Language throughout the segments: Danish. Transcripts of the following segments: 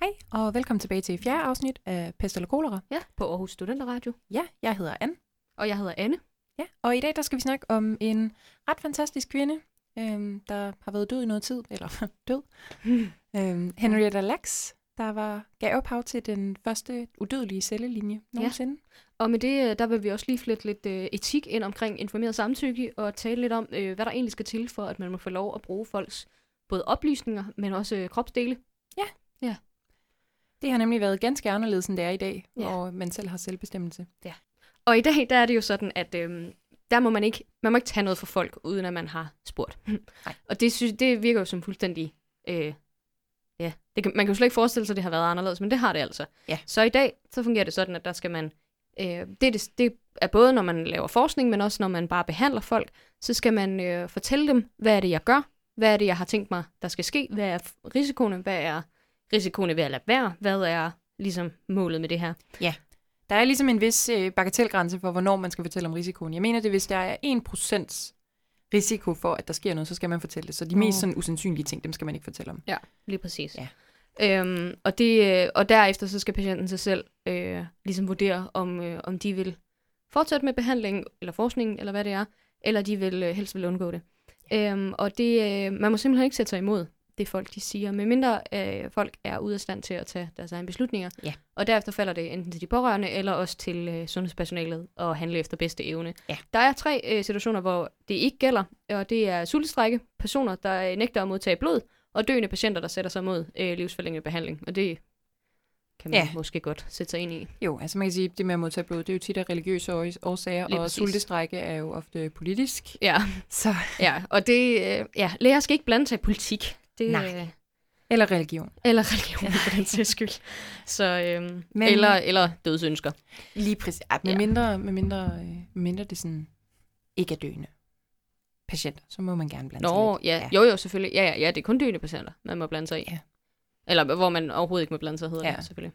Hej, og velkommen tilbage til fjerde afsnit af Pest eller Kolera. Ja, på Aarhus Studenteradio. Ja, jeg hedder Anne. Og jeg hedder Anne. Ja, og i dag der skal vi snakke om en ret fantastisk kvinde, øhm, der har været død i noget tid, eller død. øhm, Henrietta Lacks, der var gav ophav til den første udødelige cellelinje nogensinde. Og med det, øh, der vil vi også lige flette lidt øh, etik ind omkring informeret samtykke, og tale lidt om, øh, hvad der egentlig skal til for, at man må få lov at bruge folks både oplysninger, men også øh, kropsdele. Det har nemlig været ganske anderledes, end det er i dag, Ja. hvor man selv har selvbestemmelse. Og i dag, der er det jo sådan, at øh, der må man ikke, man må ikke tage noget for folk, uden at man har spurgt. Nej. og det, synes, det virker jo som fuldstændig... Øh, ja, det kan, man kan jo slet ikke forestille sig, at det har været anderledes, men det har det altså. Ja. Så i dag, så fungerer det sådan, at der skal man... Øh, det, er det, det er både, når man laver forskning, men også når man bare behandler folk, så skal man øh, fortælle dem, hvad er det, jeg gør? Hvad er det, jeg har tænkt mig, der skal ske? Hvad er risikoen? Hvad er risikoen ved at lade være? Hvad er ligesom målet med det her? Der er ligesom en vis øh, bagatelgrænse for, hvornår man skal fortælle om risikoen. Jeg mener det, hvis der er 1% risiko for, at der sker noget, så skal man fortælle det. Så de Nå. mest sådan usandsynlige ting, dem skal man ikke fortælle om. Ja, lige præcis. Ja. Øhm, og, det, øh, og derefter så skal patienten sig selv øh, ligesom vurdere, om, øh, om de vil fortsætte med behandling, eller forskning, eller hvad det er, eller de vil øh, helst vil undgå det. Øhm, og det, øh, man må simpelthen ikke sætte sig imod det folk de siger, medmindre øh, folk er ude af stand til at tage deres egne beslutninger. Ja. Og derefter falder det enten til de pårørende, eller også til øh, sundhedspersonalet at handle efter bedste evne. Ja. Der er tre øh, situationer, hvor det ikke gælder, og det er sultestrække, personer, der øh, nægter at modtage blod, og døende patienter, der sætter sig mod øh, livsforlængende behandling. Og det kan man Ja. måske godt sætte sig ind i. Jo, altså man kan sige, det med at modtage blod, det er jo tit af religiøse års- årsager, Lige og præcis. sultestrække er jo ofte politisk. Ja, Så, ja og det, øh, ja, læger skal ikke blande sig i politik. Det, Nej. Øh, eller religion. eller religion, for den sags skyld. Så, øhm, Men- eller, eller dødsønsker. Lige præcis. Ja, med, Ja. mindre, med, mindre, øh, med mindre det sådan ikke er døende patienter, så må man gerne blande sig Nå, lidt. ja, jo jo, selvfølgelig. Ja, ja, ja, det er kun døende patienter, man må blande sig i. Ja. Eller hvor man overhovedet ikke må blande sig, hedder Ja. ja. det selvfølgelig.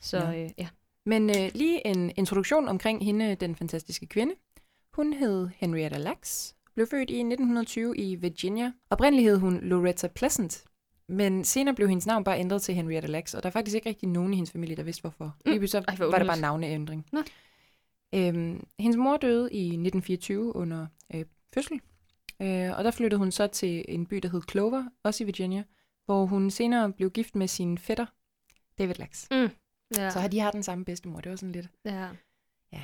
Så Nå. øh, ja. Men øh, lige en introduktion omkring hende, den fantastiske kvinde. Hun hed Henrietta Lacks, blev født i 1920 i Virginia. Oprindeligt hed hun Loretta Pleasant, men senere blev hendes navn bare ændret til Henrietta Lacks, og der er faktisk ikke rigtig nogen i hendes familie, der vidste hvorfor. Mm. Lige så Ej, var der bare navneændring. Nå. Øhm, hendes mor døde i 1924 under øh, fødsel, øh, og der flyttede hun så til en by, der hed Clover, også i Virginia, hvor hun senere blev gift med sin fætter, David Lacks. Ja. Ja. Så har de har den samme bedstemor. Det var sådan lidt... ja. Ja.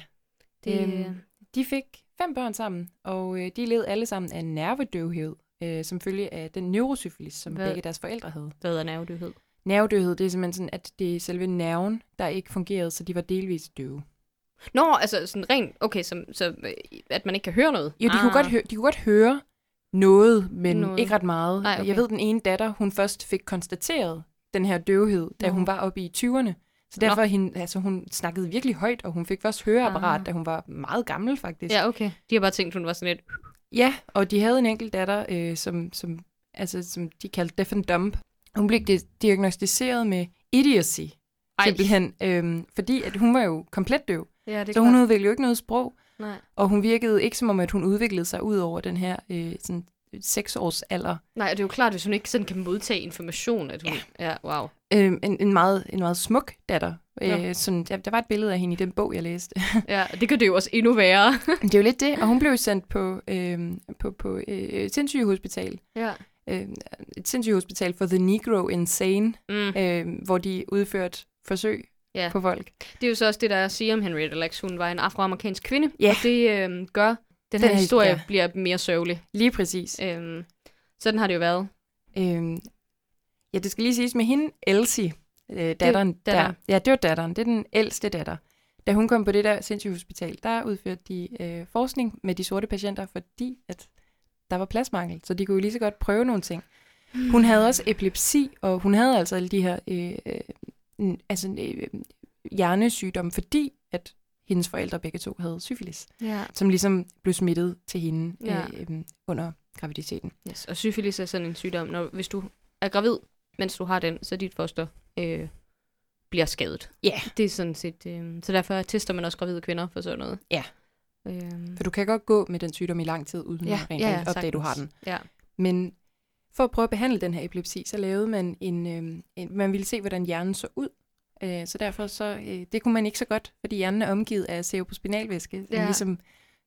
Det, Øhm, De fik fem børn sammen, og øh, de led alle sammen af nervedøvhed, øh, som følge af den neurosyfilis, som Hvad? begge deres forældre havde. hvad er nervedøvhed? Nervedøvhed, det er simpelthen sådan, at det er selve nerven, der ikke fungerede, så de var delvis døve. Nå, altså sådan rent, okay, så, så øh, at man ikke kan høre noget. Jo, de, ah. kunne, godt høre, de kunne godt høre noget, men noget. Ikke ret meget. Nej, okay. Jeg ved, den ene datter, hun først fik konstateret den her døvhed, da Nå. hun var oppe i 20'erne. Så Nå. derfor hende, altså, hun snakkede virkelig højt, og hun fik først høreapparat, Ah. da hun var meget gammel faktisk. Ja, okay. De har bare tænkt, hun var sådan lidt... Ja, og de havde en enkelt datter, øh, som, som, altså, som de kaldte deaf and dumb. Hun blev di- diagnostiseret med idiocy, Ej. simpelthen, øh, fordi at hun var jo komplet døv. Ja, det Så hun udviklede jo ikke noget sprog, Nej. og hun virkede ikke som om, at hun udviklede sig ud over den her øh, sådan, seks års alder. Nej, det er jo klart, hvis hun ikke sådan kan modtage information, at hun... Ja, ja wow. Øh, en, en, meget, en meget smuk datter. Nå. Øh, sådan, der, der var et billede af hende i den bog, jeg læste. Ja, det gør det jo også endnu værre. Men det er jo lidt det, og hun blev sendt på, øh, på, på øh, sindssygehospital. ja. Øh, et sindssygehospital for The Negro Insane, Mm. øh, hvor de udførte forsøg Ja. på folk. Det er jo så også det, der siger om Henrietta Lacks. Hun var en afroamerikansk kvinde, Ja. og det øh, gør, den, Den her her- historie ja. bliver mere sørgelig. Lige præcis. Øhm, sådan har det jo været. Øh, ja, det skal lige siges med hende, Elsie, øh, datteren, der, datteren. ja, det var datteren, det er den ældste datter. Da hun kom på det der sindssygehospital, der udførte de øh, forskning med de sorte patienter, fordi at der var pladsmangel, så de kunne jo lige så godt prøve nogle ting. Hun havde også epilepsi, og hun havde altså alle de her øh, øh, altså, øh, hjernesygdomme, fordi at hendes forældre begge to havde syfilis, Ja. som ligesom blev smittet til hende Ja. øh, øh, under graviditeten. Yes. Og syfilis er sådan en sygdom, når, hvis du er gravid, mens du har den, så dit foster øh, bliver skadet. Ja. Det er sådan set, øh, så derfor tester man også gravide kvinder for sådan noget. Ja. Øhm, For du kan godt gå med den sygdom i lang tid, uden Ja, at rent ja, ja, opdage, at du har den. sagtens. Ja. Men For at prøve at behandle den her epilepsi, så lavede man en, øh, en man ville se, hvordan hjernen så ud. Øh, så derfor så, øh, det kunne man ikke så godt, fordi hjernen er omgivet af cerebrospinalvæske, som Ja. ligesom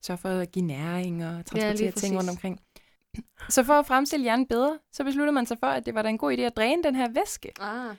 sørger for at give næring og transportere ja, ting rundt omkring. Så for at fremstille hjernen bedre, så besluttede man sig for, at det var da en god idé at dræne den her væske. Ah,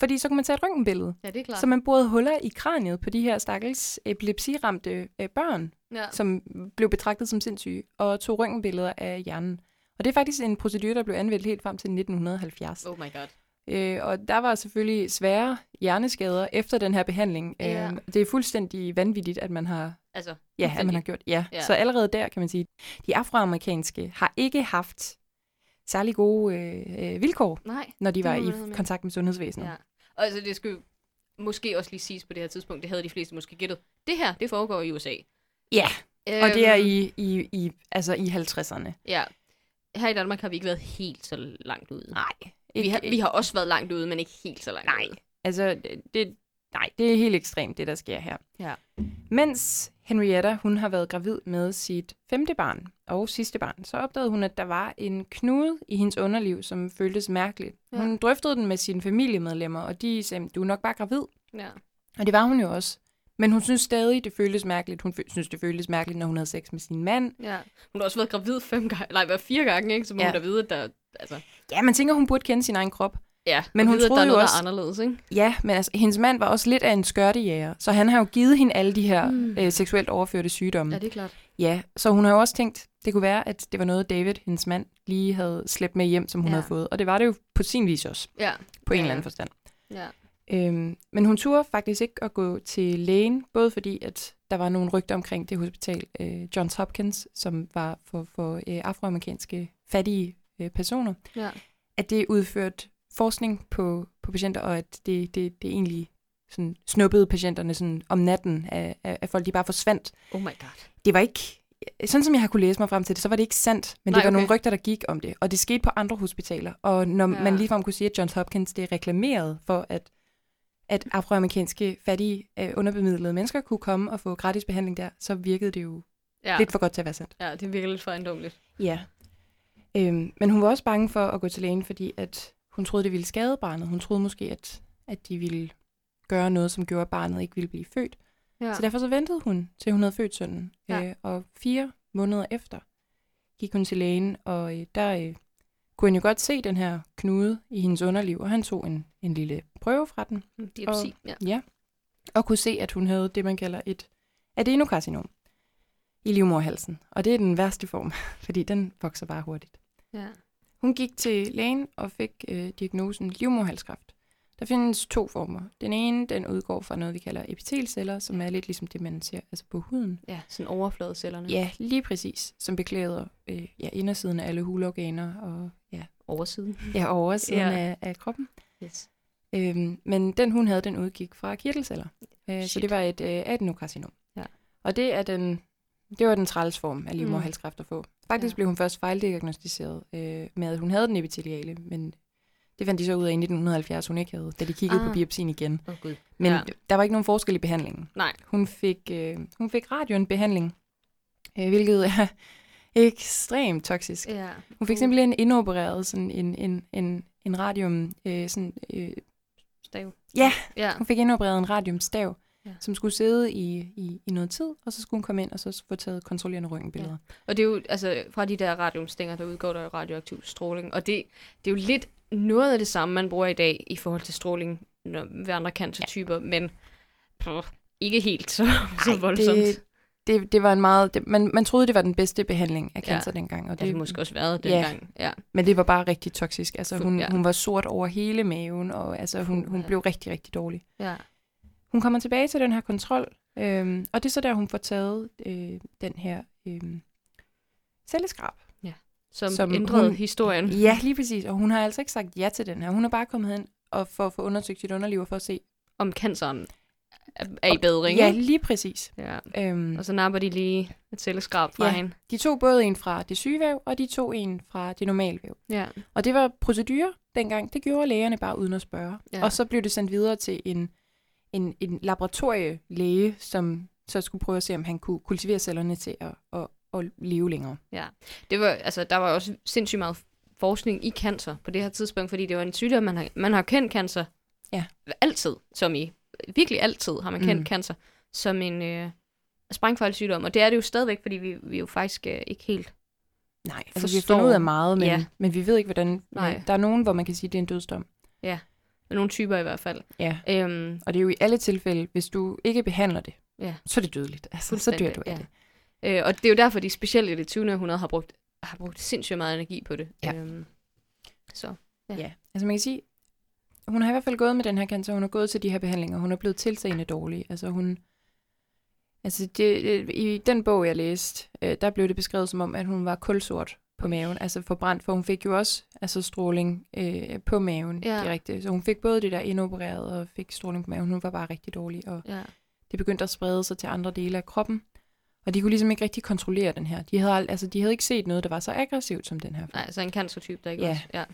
Fordi så kunne man tage et røntgenbillede. ja, det er klart. Så man borede huller i kraniet på de her stakkels epilepsiramte øh, børn, ja. som blev betragtet som sindssyge, og tog røntgenbilleder af hjernen. Og det er faktisk en procedure, der blev anvendt helt frem til 1970. Oh my god. Øh, og der var selvfølgelig svære hjerneskader efter den her behandling. Ja. Øh, det er fuldstændig vanvittigt, at man har, Altså, ja, at man har gjort. Ja. Ja. Så allerede der kan man sige, de afroamerikanske har ikke haft særlig gode øh, øh, vilkår, nej. når de var i med. kontakt med sundhedsvæsenet. Ja. Og altså, det skulle måske også lige siges på det her tidspunkt, det havde de fleste måske gættet. Det her, det foregår i USA. ja. Og det er Øhm, i, i, i, altså i 50'erne. Ja. Her i Danmark har vi ikke været helt så langt ude. Nej. Vi har, vi har også været langt ude, men ikke helt så langt Nej. ude. Altså, det- det, nej, det er helt ekstremt, det der sker her. Ja. Mens Henrietta, hun har været gravid med sit femte barn og sidste barn, så opdagede hun, at der var en knude i hendes underliv, som føltes mærkeligt. Ja. Hun drøftede den med sine familiemedlemmer, og de sagde, du er nok bare gravid. Ja. Og det var hun jo også. Men hun synes stadig, det føltes mærkeligt. Hun synes, det føltes mærkeligt, når hun havde sex med sin mand. ja. Hun har også været gravid fem gange, nej, været fire gange, ikke? Så må Ja. hun da vide, at der, altså, Ja, man tænker, hun burde kende sin egen krop. ja, Men hun vide, at der troede er jo noget, også- der er anderledes, ikke? Ja, men altså, hendes mand var også lidt af en skørtejæger, så han har jo givet hende alle de her Mm. øh, seksuelt overførte sygdomme. Ja, det er klart. Ja, så hun har jo også tænkt, det kunne være, at det var noget, David, hendes mand, lige havde slæbt med hjem, som hun ja. havde fået. Og det var det jo på sin vis også, Ja. på en Ja. eller anden forstand. Ja. Øhm, men hun turde faktisk ikke at gå til lægen, både fordi, at der var nogle rygter omkring det hospital, øh, Johns Hopkins, som var for, for øh, afroamerikanske fattige øh, personer, Ja. at det udførte forskning på, på patienter, og at det, det, det egentlig sådan snuppede patienterne sådan om natten af, af, af folk, de bare forsvandt. Oh my god. Det var ikke, sådan som jeg har kunne læse mig frem til det, så var det ikke sandt, men Nej, det var okay. nogle rygter, der gik om det, og det skete på andre hospitaler. Og når Ja. man ligefrem kunne sige, at Johns Hopkins det er reklameret for, at, at afroamerikanske fattige øh, underbemidlede mennesker kunne komme og få gratis behandling der, så virkede det jo Ja. lidt for godt til at være sandt. ja, det virker lidt for ejendommeligt. Ja. Øhm, men hun var også bange for at gå til lægen, fordi at hun troede, det ville skade barnet. Hun troede måske, at, at de ville gøre noget, som gjorde, at barnet ikke ville blive født. Ja. Så derfor så ventede hun, til hun havde født sønnen. Ja. Øh, og fire måneder efter gik hun til lægen, og øh, der øh, kunne han jo godt se den her knude i hendes underliv, og han tog en, en lille prøve fra den, Diopsi, ja. ja, og kunne se, at hun havde det, man kalder et adenokarcinom i livmorhalsen. Og det er den værste form, fordi den vokser bare hurtigt. Ja. Hun gik til lægen og fik øh, diagnosen livmoderhalskræft. Der findes to former. Den ene, den udgår fra noget, vi kalder epitelceller, som er lidt ligesom det, man ser altså på huden. ja, sådan overfladecellerne. Ja, lige præcis, som beklæder øh, ja, indersiden af alle hulorganer og Oversiden. ja, oversiden Ja. Af, af kroppen. Yes. Øhm, men den, hun havde, den udgik fra kirtelceller. Øh, så det var et øh, adenokarcinom. Ja. Og det er den, det var den træls form af livmoderhalskræft at få. Faktisk Ja. blev hun først fejldiagnostiseret øh, med, at hun havde den epiteliale, men det fandt de så ud af i 1970, hun ikke havde, da de kiggede ah. På biopsien igen. Oh, gud. Men ja. der var ikke nogen forskel i behandlingen. Nej. Hun fik, øh, hun fik radionbehandling, øh, hvilket er ekstremt toksisk. Ja. Hun fik simpelthen indopereret sådan en, en, en, en radium, øh, sådan, øh, Stav. Ja. Ja. hun fik indopereret en radiumstav, Ja. ja. som skulle sidde i, i, i noget tid, og så skulle hun komme ind og så få taget kontrollerende røntgenbilleder. Og det er jo, altså, fra de der radiumstænger, der udgår der radioaktiv stråling. Og det, det er jo lidt noget af det samme, man bruger i dag i forhold til stråling når, ved andre cancertyper, ja. men pff, ikke helt så, så voldsomt. det, det, det var en meget... Det, man, man troede, det var den bedste behandling af Ja. cancer dengang. Og det har det måske også været Ja. dengang. Ja. Men det var bare rigtig toksisk. Altså, hun, ja. ja. hun var sort over hele maven, og altså, hun, hun ja. blev rigtig, rigtig dårlig. ja. Hun kommer tilbage til den her kontrol, øhm, og det er så der, hun får taget øh, den her øhm, celleskrab. Som, som Som ændrede hun- historien. Ja, lige præcis. Og hun har altså ikke sagt ja til den her. Hun har bare kommet hen og for at få undersøgt sit underliv og for at se. Om canceren er, i bedring. Ja, ikke? lige præcis. ja. Øhm, Og så napper de lige et celleskrab fra Ja. hende. de tog både en fra det syge væv, og de tog en fra det normale væv. Ja. Og det var procedurer dengang. Det gjorde lægerne bare uden at spørge. Ja. Ja. Og så blev det sendt videre til en, en, en laboratorielæge, som så skulle prøve at se, om han kunne kultivere cellerne til at, at, at leve længere. Det var, altså, der var også sindssygt meget forskning i cancer på det her tidspunkt, fordi det var en sygdom, man har, man har kendt cancer Ja. altid, som i virkelig altid har man kendt Mm. cancer som en øh, sprængfarlig sygdom, og det er det jo stadigvæk, fordi vi, vi jo faktisk øh, ikke helt... Nej, vi har forstår- fundet ud af meget, men, Ja. men vi ved ikke, hvordan... Nej. Der er nogen, hvor man kan sige, at det er en dødsdom. Nogle typer i hvert fald. Ja. Øhm, Og det er jo i alle tilfælde, hvis du ikke behandler det, Ja. så er det dødeligt. Altså, så dør du af ja. det. øh, og det er jo derfor, de specielt i det 20. århundrede har brugt, har brugt sindssygt meget energi på det. Ja. Øhm, så, Ja. Ja. ja. Altså man kan sige, hun har i hvert fald gået med den her cancer, hun har gået til de her behandlinger, hun er blevet tiltagende dårlig. Altså hun, altså det, i den bog, jeg læste, øh, der blev det beskrevet som om, at hun var kulsort på maven, altså forbrændt, for hun fik jo også altså stråling øh, på maven Ja. direkte. Så hun fik både det der indopereret og fik stråling på maven. Hun var bare rigtig dårlig, og ja. det begyndte at sprede sig til andre dele af kroppen. Og de kunne ligesom ikke rigtig kontrollere den her. De havde, altså, de havde ikke set noget, der var så aggressivt som den her. Nej, så en cancertype, der ikke Ja. også... Ja.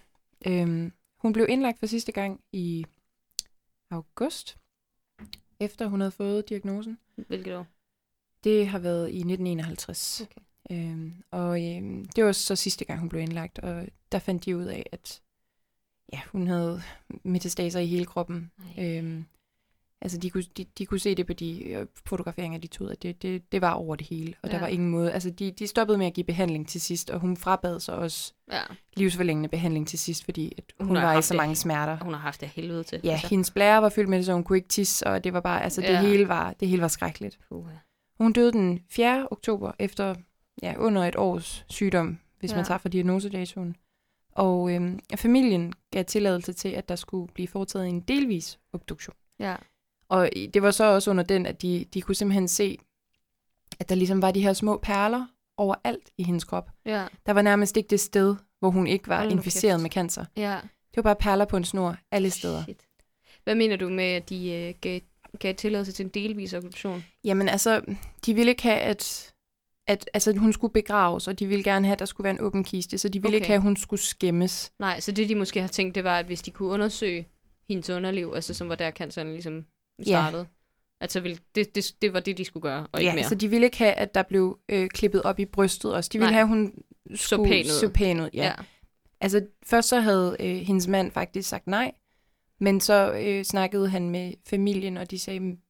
Øhm, hun blev indlagt for sidste gang i august, efter hun havde fået diagnosen. Hvilket år? Det har været i 1951. Okay. Øhm, og øhm, det var så sidste gang, hun blev indlagt, og der fandt de ud af, at ja, hun havde metastaser i hele kroppen. Ej. Øhm, altså, de kunne, de, de kunne se det på de øh, fotograferinger, de tog, at det, det, det var over det hele, og ja. Der var ingen måde. Altså, de, de stoppede med at give behandling til sidst, og hun frabad sig også Ja, livsforlængende behandling til sidst, fordi at hun, Hun var i så det. mange smerter. hun har haft det helvede til. Ja, altså. hendes blære var fyldt med det, så hun kunne ikke tisse, og det var bare, altså det Ja. hele var, det hele var skrækkeligt. Puha. Hun døde den 4. oktober efter ja, under et års sygdom, hvis ja. man tager fra diagnosedatoen. Og øhm, familien gav tilladelse til, at der skulle blive foretaget en delvis obduktion. Ja, Og det var så også under den, at de, de kunne simpelthen se, at der ligesom var de her små perler overalt i hendes krop. ja, Der var nærmest ikke det sted, hvor hun ikke var Hold inficeret kæft. med cancer. ja. Det var bare perler på en snor alle steder. Shit. Hvad mener du med, at de øh, gav, gav tilladelse til en delvis obduktion? Jamen altså, de ville ikke have, at, at altså, hun skulle begraves, og de ville gerne have, at der skulle være en åben kiste, så de ville okay. Ikke have, at hun skulle skæmmes. Nej, så det de måske har tænkt, det var, at hvis de kunne undersøge hendes underliv, altså som var der canceren ligesom startede, ja. at så ville, det, det, det var det, de skulle gøre, og ikke mere. så de ville ikke have, at der blev øh, klippet op i brystet også. De ville Nej. have, at hun skulle pæn ud. så pæn ud. Ja. ja. Altså, først så havde øh, hendes mand faktisk sagt nej, men så øh, snakkede han med familien, og de sagde, "Men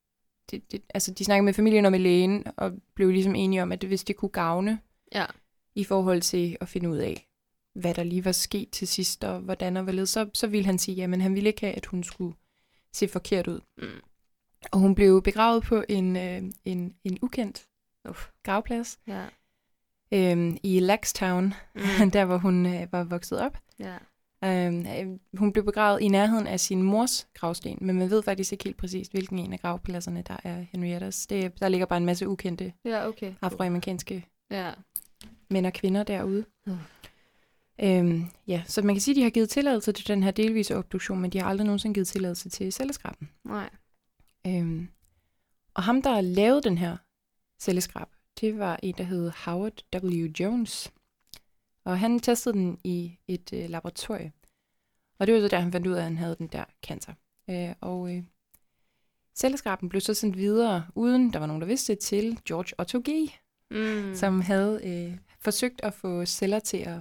det, det, altså, de snakkede med familien og med lægen, og blev ligesom enige om, at hvis det kunne gavne, ja. i forhold til at finde ud af, hvad der lige var sket til sidst, og hvordan og hvorledes, så, så ville han sige, jamen han ville ikke have, at hun skulle se forkert ud. Mm. Og hun blev begravet på en, øh, en, en ukendt Uff. gravplads Ja. øh, i Laxtown, mm. Der hvor hun øh, var vokset op. ja. Øh, øh, hun blev begravet i nærheden af sin mors gravsten, men man ved faktisk ikke helt præcist, hvilken en af gravpladserne, der er Henriettas. Det, der ligger bare en masse ukendte Ja, okay. afroamerikanske Ja. mænd og kvinder derude. Mm. Øhm, ja, så man kan sige, at de har givet tilladelse til den her delvise obduktion, men de har aldrig nogensinde givet tilladelse til celleskraben. Nej. Øhm, og ham, der lavede den her celleskrab, det var en, der hed Howard W. Jones. Og han testede den i et øh, laboratorie. Og det var så der, han fandt ud af, at han havde den der cancer. Øh, og øh, celleskraben blev så sendt videre, uden der var nogen, der vidste det, til George Otto G., Mm. som havde øh, forsøgt at få celler til at,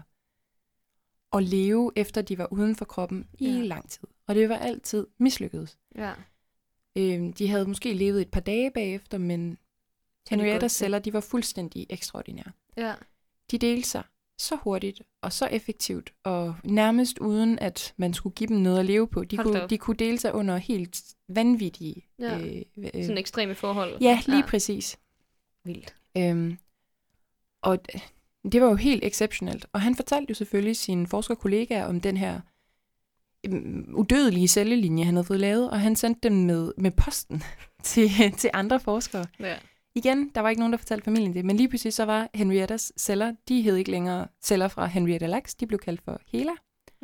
at leve, efter de var uden for kroppen i Ja. lang tid. Og det var altid mislykkedes. Ja. Øh, de havde måske levet et par dage bagefter, men Henriettas celler, de var fuldstændig ekstraordinære. Ja. De delte sig så hurtigt og så effektivt, og nærmest uden, at man skulle give dem noget at leve på. De, Hold kunne, op. de kunne dele sig under helt vanvittige... Ja. Øh, øh, Sådan ekstreme forhold. ja, lige ja. præcis. Vildt. Øhm, og det var jo helt exceptionelt. Og han fortalte jo selvfølgelig sine forskerkollegaer om den her udødelige cellelinje, han havde fået lavet, og han sendte dem med, med posten til, til andre forskere. Ja. Igen, der var ikke nogen, der fortalte familien det, men lige pludselig så var Henriettas celler, de hed ikke længere celler fra Henrietta Lacks, de blev kaldt for Hela,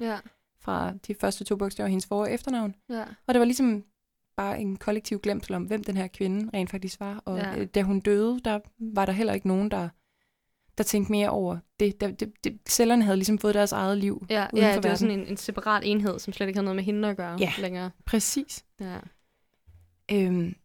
Ja. fra de første to bogstaver hendes for- og efternavn. Ja. Og det var ligesom bare en kollektiv glemsel om, hvem den her kvinde rent faktisk var. Og Ja. ja. da hun døde, der var der heller ikke nogen, der, der tænkte mere over det. Der, det, det. Cellerne havde ligesom fået deres eget liv. Ja, uden ja for det var verden. sådan en, en separat enhed, som slet ikke havde noget med hende at gøre Ja. længere. Præcis. Ja. Øhm,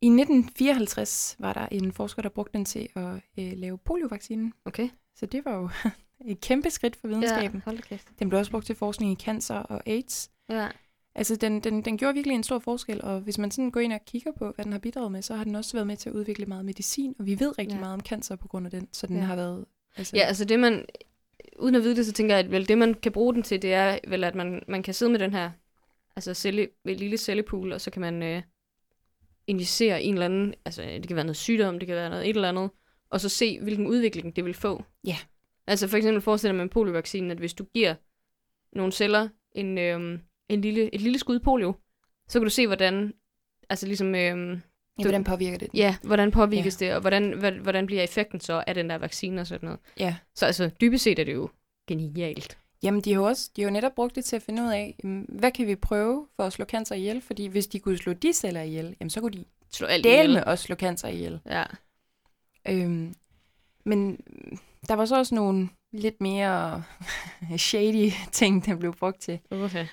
I 1954 var der en forsker, der brugte den til at øh, lave poliovaccinen. Okay. Så det var jo et kæmpe skridt for videnskaben. Ja, hold kæft. Den blev også brugt til forskning i cancer og AIDS. Ja. Altså, den, den, den gjorde virkelig en stor forskel, og hvis man sådan går ind og kigger på, hvad den har bidraget med, så har den også været med til at udvikle meget medicin, og vi ved rigtig Ja. meget om cancer på grund af den, så den Ja. har været... Altså, Ja, altså det man, uden at vide det, så tænker jeg, at vel det man kan bruge den til, det er vel, at man, man kan sidde med den her altså celle, et lille cellepool, og så kan man øh, injicere en eller anden, altså det kan være noget sygdom, det kan være noget et eller andet, og så se, hvilken udvikling det vil få. Ja. Altså for eksempel forestiller man med poliovaccinen, at hvis du giver nogle celler en, øh, en lille, et lille skud polio, så kan du se, hvordan, altså ligesom, øh, ja, hvordan påvirker det ja, hvordan påvirkes ja. det, og hvordan, hvordan bliver effekten så af den der vaccine og sådan noget. ja. Så altså, dybest set er det jo genialt. Jamen, de har også de har jo netop brugt det til at finde ud af, jamen, hvad kan vi prøve for at slå cancer ihjel? Fordi hvis de kunne slå de celler ihjel, jamen, så kunne de Slå alt dele med også slå cancer ihjel. Ja. Øhm, men der var så også nogle lidt mere shady ting, der blev brugt til. Okay.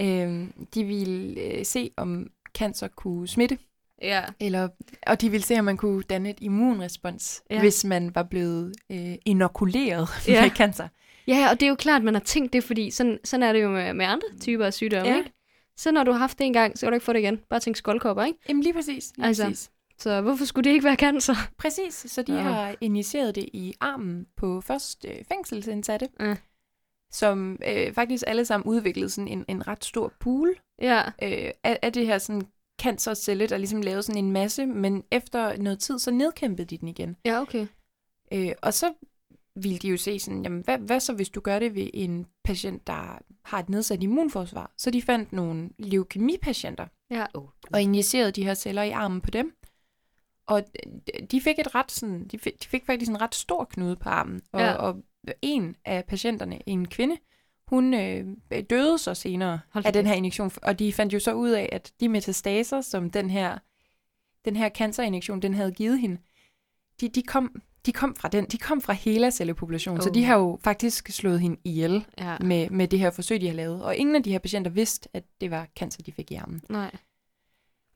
Øhm, de ville øh, se, om cancer kunne smitte, Ja. eller, og de ville se, om man kunne danne et immunrespons, Ja. hvis man var blevet øh, inokuleret Ja. med cancer. ja, og det er jo klart, at man har tænkt det, fordi sådan, sådan er det jo med, med andre typer af sygdomme, Ja. ikke? Så når du har haft det en gang, så kan du ikke få det igen. Bare tænk skoldkopper, ikke? Jamen lige præcis. Lige Altså. præcis. Så hvorfor skulle det ikke være cancer? Præcis, så de Ja. har injiceret det i armen på først øh, fængselsindsatte, Ja. Som øh, faktisk alle sammen udviklede sådan en, en ret stor pool Ja. øh, af, af det her sådan cancercelle, der ligesom lavede sådan en masse, men efter noget tid, så nedkæmpede de den igen. Ja, okay. Øh, og så ville de jo se sådan, jamen hvad, hvad så hvis du gør det ved en patient, der har et nedsat immunforsvar? Så de fandt nogle leukemipatienter, Ja. Oh. og injicerede de her celler i armen på dem. Og de fik et ret sådan, de fik, de fik faktisk en ret stor knude på armen. Og, Ja. og en af patienterne, en kvinde, hun øh, døde så senere Hold af den her injektion. Og de fandt jo så ud af, at de metastaser, som den her, den her cancerinjektion, den havde givet hende, de, de, kom, de kom fra den. De kom fra hele cellepopulationen. Oh. Så Oh. de har jo faktisk slået hende ihjel Ja. med, med det her forsøg, de har lavet. Og ingen af de her patienter vidste, at det var cancer, de fik i armen. Nej.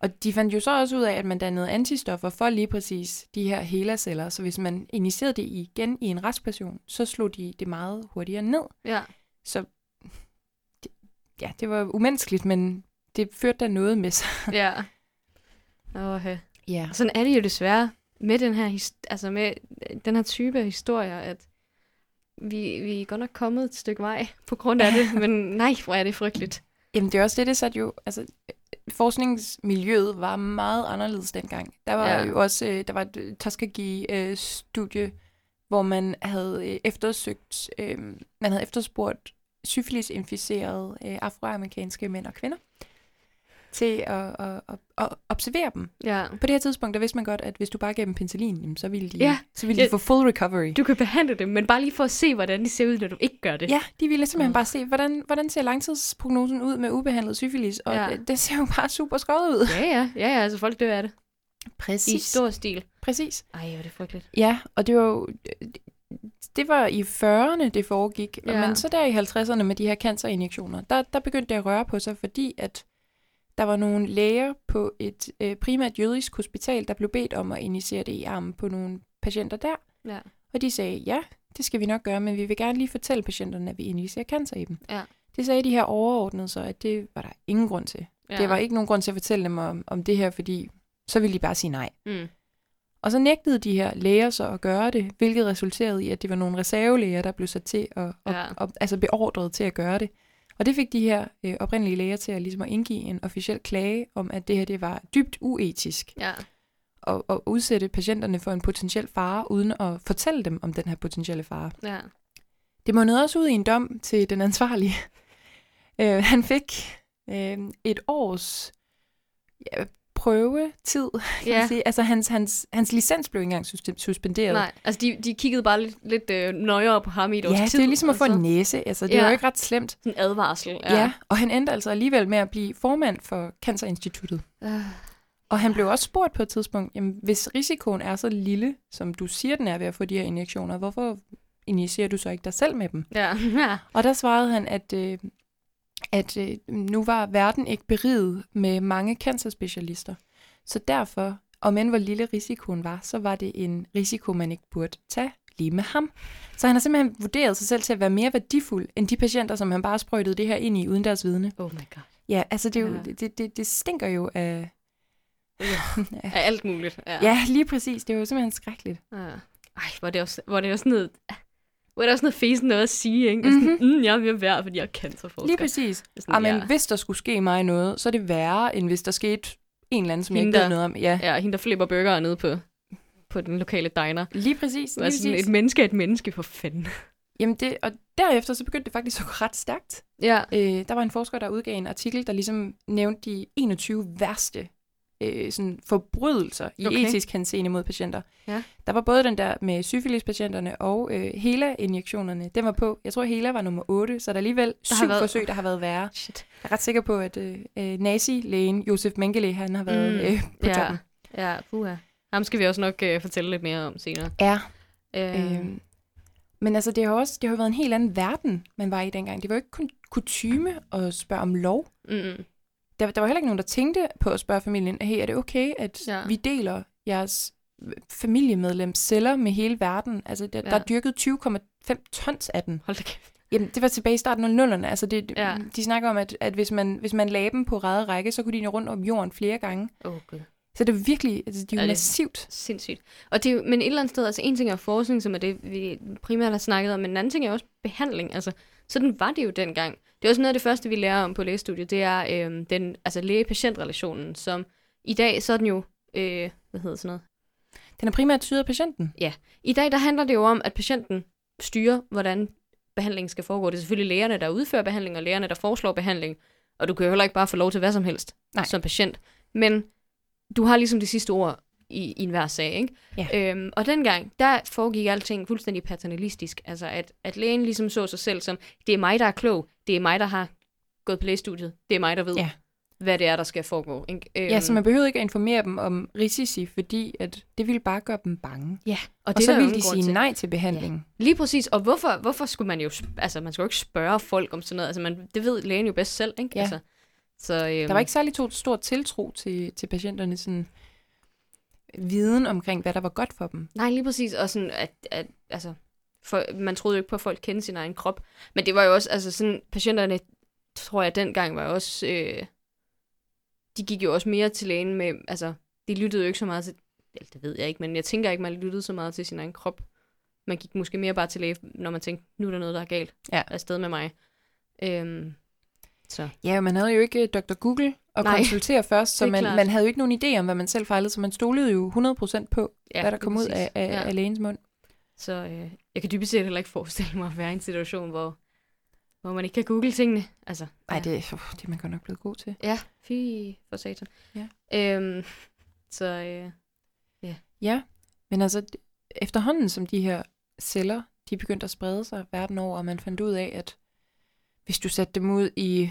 Og de fandt jo så også ud af, at man dannede antistoffer for lige præcis de her HeLa-celler. Så hvis man injicerede det igen i en rask person, så slog de det meget hurtigere ned. Ja. Så det, ja, det var umenneskeligt, men det førte da noget med sig. Ja. Åh, ja. Sådan er det jo desværre med den her, altså med den her type af historier, at vi, vi er godt nok kommet et stykke vej på grund af det, men nej, hvor er det frygteligt. Jamen det er også det, det satte jo, altså forskningsmiljøet var meget anderledes dengang. Der var Ja. jo også, øh, der var et Tuskegee-studie, hvor man havde øh, eftersøgt, øh, man havde efterspurgt syfilis-inficerede øh, afroamerikanske mænd og kvinder til at, at, at, at observere dem. Ja. På det her tidspunkt, der vidste man godt, at hvis du bare gav dem penicillin, så ville de, Ja. så ville de Ja. få full recovery. Du kan behandle dem, men bare lige for at se, hvordan de ser ud, når du ikke gør det. Ja, de ville simpelthen Åh. bare se, hvordan, hvordan ser langtidsprognosen ud med ubehandlet syfilis, og Ja. det, det ser jo bare super skåret ud. Ja, ja, ja, ja, altså folk dør af det. Præcis. I stor stil. Præcis. Ej, hvor er det frygteligt. Ja, og det var jo, det var i 40'erne, det foregik. Ja. Men så der i 50'erne med de her cancerinjektioner, der, der begyndte det at røre på sig, fordi at der var nogle læger på et øh, primært jødisk hospital, der blev bedt om at injicere det i armen på nogle patienter der. Ja. Og de sagde, ja, det skal vi nok gøre, men vi vil gerne lige fortælle patienterne, at vi injicerer cancer i dem. Ja. Det sagde de her overordnede så, at det var der ingen grund til. Ja. Det var ikke nogen grund til at fortælle dem om, om det her, fordi så ville de bare sige nej. Mm. Og så nægtede de her læger så at gøre det, hvilket resulterede i, at det var nogle reservelæger, der blev sat til at, at, Ja. at altså beordret til at gøre det. Og det fik de her øh, oprindelige læger til at, ligesom at indgive en officiel klage om, at det her det var dybt uetisk Ja. at, at udsætte patienterne for en potentiel fare, uden at fortælle dem om den her potentielle fare. Ja. Det mundede også ud i en dom til den ansvarlige. Øh, han fik øh, et års ja, prøvetid, kan Ja. sige. Altså hans, hans, hans licens blev ikke engang sus- suspenderet. Nej, altså de, de kiggede bare lidt, lidt øh, nøjere på ham i et års Ja, tid. det er ligesom at få en næse. Altså, det Ja. er jo ikke ret slemt. En advarsel. Ja. ja, og han endte altså alligevel med at blive formand for Cancerinstituttet. Øh, Og han blev også spurgt på et tidspunkt, jamen, hvis risikoen er så lille, som du siger, den er ved at få de her injektioner, hvorfor injicerer du så ikke dig selv med dem? ja. ja. Og der svarede han, at, øh, at øh, nu var verden ikke beriget med mange cancerspecialister. Så derfor, om end hvor lille risikoen var, så var det en risiko, man ikke burde tage lige med ham. Så han har simpelthen vurderet sig selv til at være mere værdifuld end de patienter, som han bare sprøjtede det her ind i uden deres vidne. Oh my god. Ja, altså det, er jo, Ja. det, det, det stinker jo af... Ja. Af alt muligt. Ja. Ja, lige præcis. Det er jo simpelthen skrækkeligt. ja. Ej, hvor er det også, hvor er det også noget... Hvor er det også noget fesen noget at sige, ikke? Mm-hmm. Sådan, mm, jeg er at være, fordi jeg er cancerforsker. Lige præcis. Sådan, Ja, men ja. hvis der skulle ske mig noget, så er det værre, end hvis der skete en eller anden, som jeg Hende, ikke ved der- noget om. Ja, Ja, hende, der flipper burger nede på, på den lokale diner. lige præcis. Lige Altså, sådan, præcis. et menneske er et menneske, for fanden. Jamen det, og derefter så begyndte det faktisk at gå ret stærkt. Ja. Øh, der var en forsker, der udgav en artikel, der ligesom nævnte de 21 værste øh, sådan forbrydelser i Okay. etisk henseende mod patienter. Ja. Der var både den der med syfilispatienterne og øh, HeLa-injektionerne. Den var på, jeg tror HeLa var nummer 8, så der er alligevel Der har syv været- forsøg, der har været værre. Shit. Jeg er ret sikker på, at øh, øh, nazi-lægen Josef Mengele, han har været Mm, øh, på ja. toppen. Ja, puha. Ham skal vi også nok øh, fortælle lidt mere om senere. Ja. Øh, Øhm, men altså, det har også det har været en helt anden verden, man var i dengang. Det var jo ikke kun kutyme at spørge om lov. mm, Der, der var heller ikke nogen, der tænkte på at spørge familien, hey, er det okay, at Ja. vi deler jeres familiemedlems celler med hele verden? Altså, der, Ja. der er dyrket 20,5 tons af den. hold da kæft. Jamen, det var tilbage i starten af nullerne. Altså, det, Ja. de snakker om, at, at hvis, man, hvis man lagde dem på ræde række, så kunne de nå rundt om jorden flere gange. Gud. Så det er virkelig, altså, det er jo massivt. Sindssygt. Og det er men et eller andet sted, altså en ting er forskning, som er det, vi primært har snakket om, men en anden ting er også behandling. Altså, sådan var det jo dengang. Det er også noget af det første, vi lærer om på lægestudiet, det er øhm, den, altså læge-patient-relationen, som i dag, så er den jo, øh, hvad hedder sådan noget? Den er primært tyret af patienten. I dag, der handler det jo om, at patienten styrer, hvordan behandlingen skal foregå. Det er selvfølgelig lægerne, der udfører behandling, og lægerne, der foreslår behandling. Og du kan jo heller ikke bare få lov til hvad som helst Nej. som patient. Men du har ligesom det sidste ord i, i enhver sag, ikke? Ja. Øhm, og dengang, der foregik alting fuldstændig paternalistisk. Altså, at, at lægen ligesom så sig selv som, det er mig, der er klog, det er mig, der har gået på lægestudiet, det er mig, der ved, Ja. hvad det er, der skal foregå. Ikke? Øhm, Ja, så man behøvede ikke at informere dem om risici, fordi at det ville bare gøre dem bange. ja, og, Og, det så der jo ville de sige til. nej til behandling. Lige præcis. Og hvorfor, hvorfor skulle man jo... Altså, man skal jo ikke spørge folk om sådan noget. Altså, man, det ved lægen jo bedst selv, ikke? Ja. Altså, så, øhm, Der var ikke særlig to, stor tiltro til, til patienternes sådan, viden omkring, hvad der var godt for dem. Nej, lige præcis. Og sådan, at, at altså, for, man troede jo ikke på, at folk kendte sin egen krop. Men det var jo også, altså sådan, patienterne, tror jeg, dengang var jo også, øh, de gik jo også mere til lægen med, altså, de lyttede jo ikke så meget til, eller det ved jeg ikke, men jeg tænker ikke, man lyttede så meget til sin egen krop. Man gik måske mere bare til læge, når man tænkte, nu er der noget, der er galt Ja. afsted med mig. Øhm, så. Ja, man havde jo ikke øh, Dr. Google at Nej, konsultere først, så man, klart. man havde jo ikke nogen idé om, hvad man selv fejlede, så man stolede jo 100% på, Ja, hvad der kom ud af, af, Ja. af lægens mund. Så øh, jeg kan dybest set heller ikke forestille mig at være i en situation, hvor, hvor man ikke kan google tingene. Altså, ja. det, uh, det er man godt nok blevet god til. Ja, fy for satan. Ja. Øhm, så øh, Ja, men altså efterhånden som de her celler, de begyndte at sprede sig verden over, og man fandt ud af, at hvis du satte dem ud i,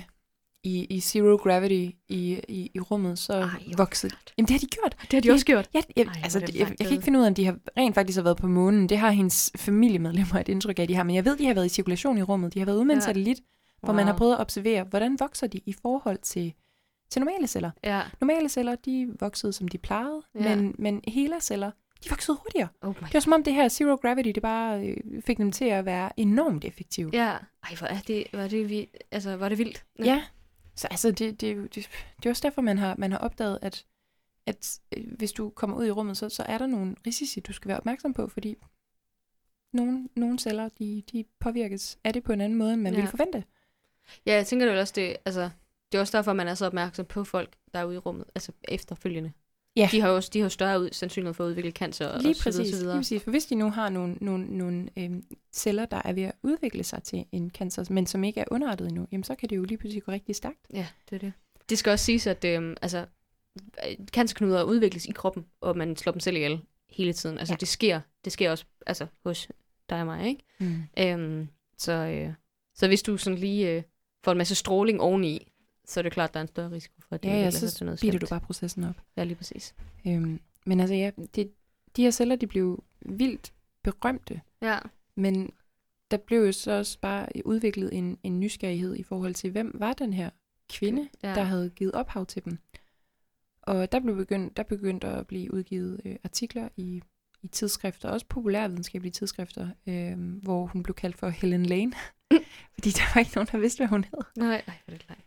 i, i zero gravity i, i, i rummet, så Ej, voksede de. Jamen det har de gjort. det har de også gjort. Ja, jeg, Ej, altså, det jeg, jeg kan ikke finde ud af, om de har rent faktisk har været på månen. Det har hendes familiemedlemmer et indtryk af, de har. Men jeg ved, de har været i cirkulation i rummet. De har været ude med en Ja. satellit, hvor man har prøvet at observere, hvordan vokser de i forhold til, til normale celler. Ja, Normale celler, de voksede, som de plejede, Ja. men, men hele celler, de voksede hurtigere. oh Det var som om det her zero gravity, det bare øh, fik dem til at være enormt effektive. Ja, ej, hvor er det, er det, vi, altså, er det vildt. ja. Så altså, det, det, er det, det er også derfor, man har, man har opdaget, at, at øh, hvis du kommer ud i rummet, så, så er der nogle risici, du skal være opmærksom på, fordi nogle, nogle celler, de, de påvirkes af det på en anden måde, end man Ja. ja. ville forvente. Ja, jeg tænker det vel også, det, altså, det er også derfor, man er så opmærksom på folk, der er ude i rummet, altså efterfølgende. Ja. De har jo også de har større ud, sandsynlighed for at udvikle cancer og Lige så videre, præcis, så lige videre. præcis. For hvis de nu har nogle, nogle, nogle øhm, celler, der er ved at udvikle sig til en cancer, men som ikke er underrettet endnu, jamen så kan det jo lige pludselig gå rigtig stærkt. Ja, det er det. Det skal også siges, at øhm, altså, øh, cancerknuder udvikles i kroppen, og man slår dem selv ihjel hele tiden. Altså, Ja. det sker det sker også altså, hos dig og mig, ikke? Mm. Øhm, så, øh, så hvis du sådan lige øh, får en masse stråling oveni, så er det klart, at der er en større risiko for, det Ja, ja, så noget speeder du bare processen op. Ja, lige præcis. Øhm, men altså ja, det, de her celler, de blev vildt berømte, Ja, men der blev jo så også bare udviklet en, en nysgerrighed i forhold til, hvem var den her kvinde, ja. der havde givet ophav til dem. Og der blev begyndt, der begyndte at blive udgivet øh, artikler i i tidsskrifter, også populærvidenskabelige tidsskrifter, øh, hvor hun blev kaldt for Helen Lane, fordi der var ikke nogen, der vidste, hvad hun hed. Nej, nej,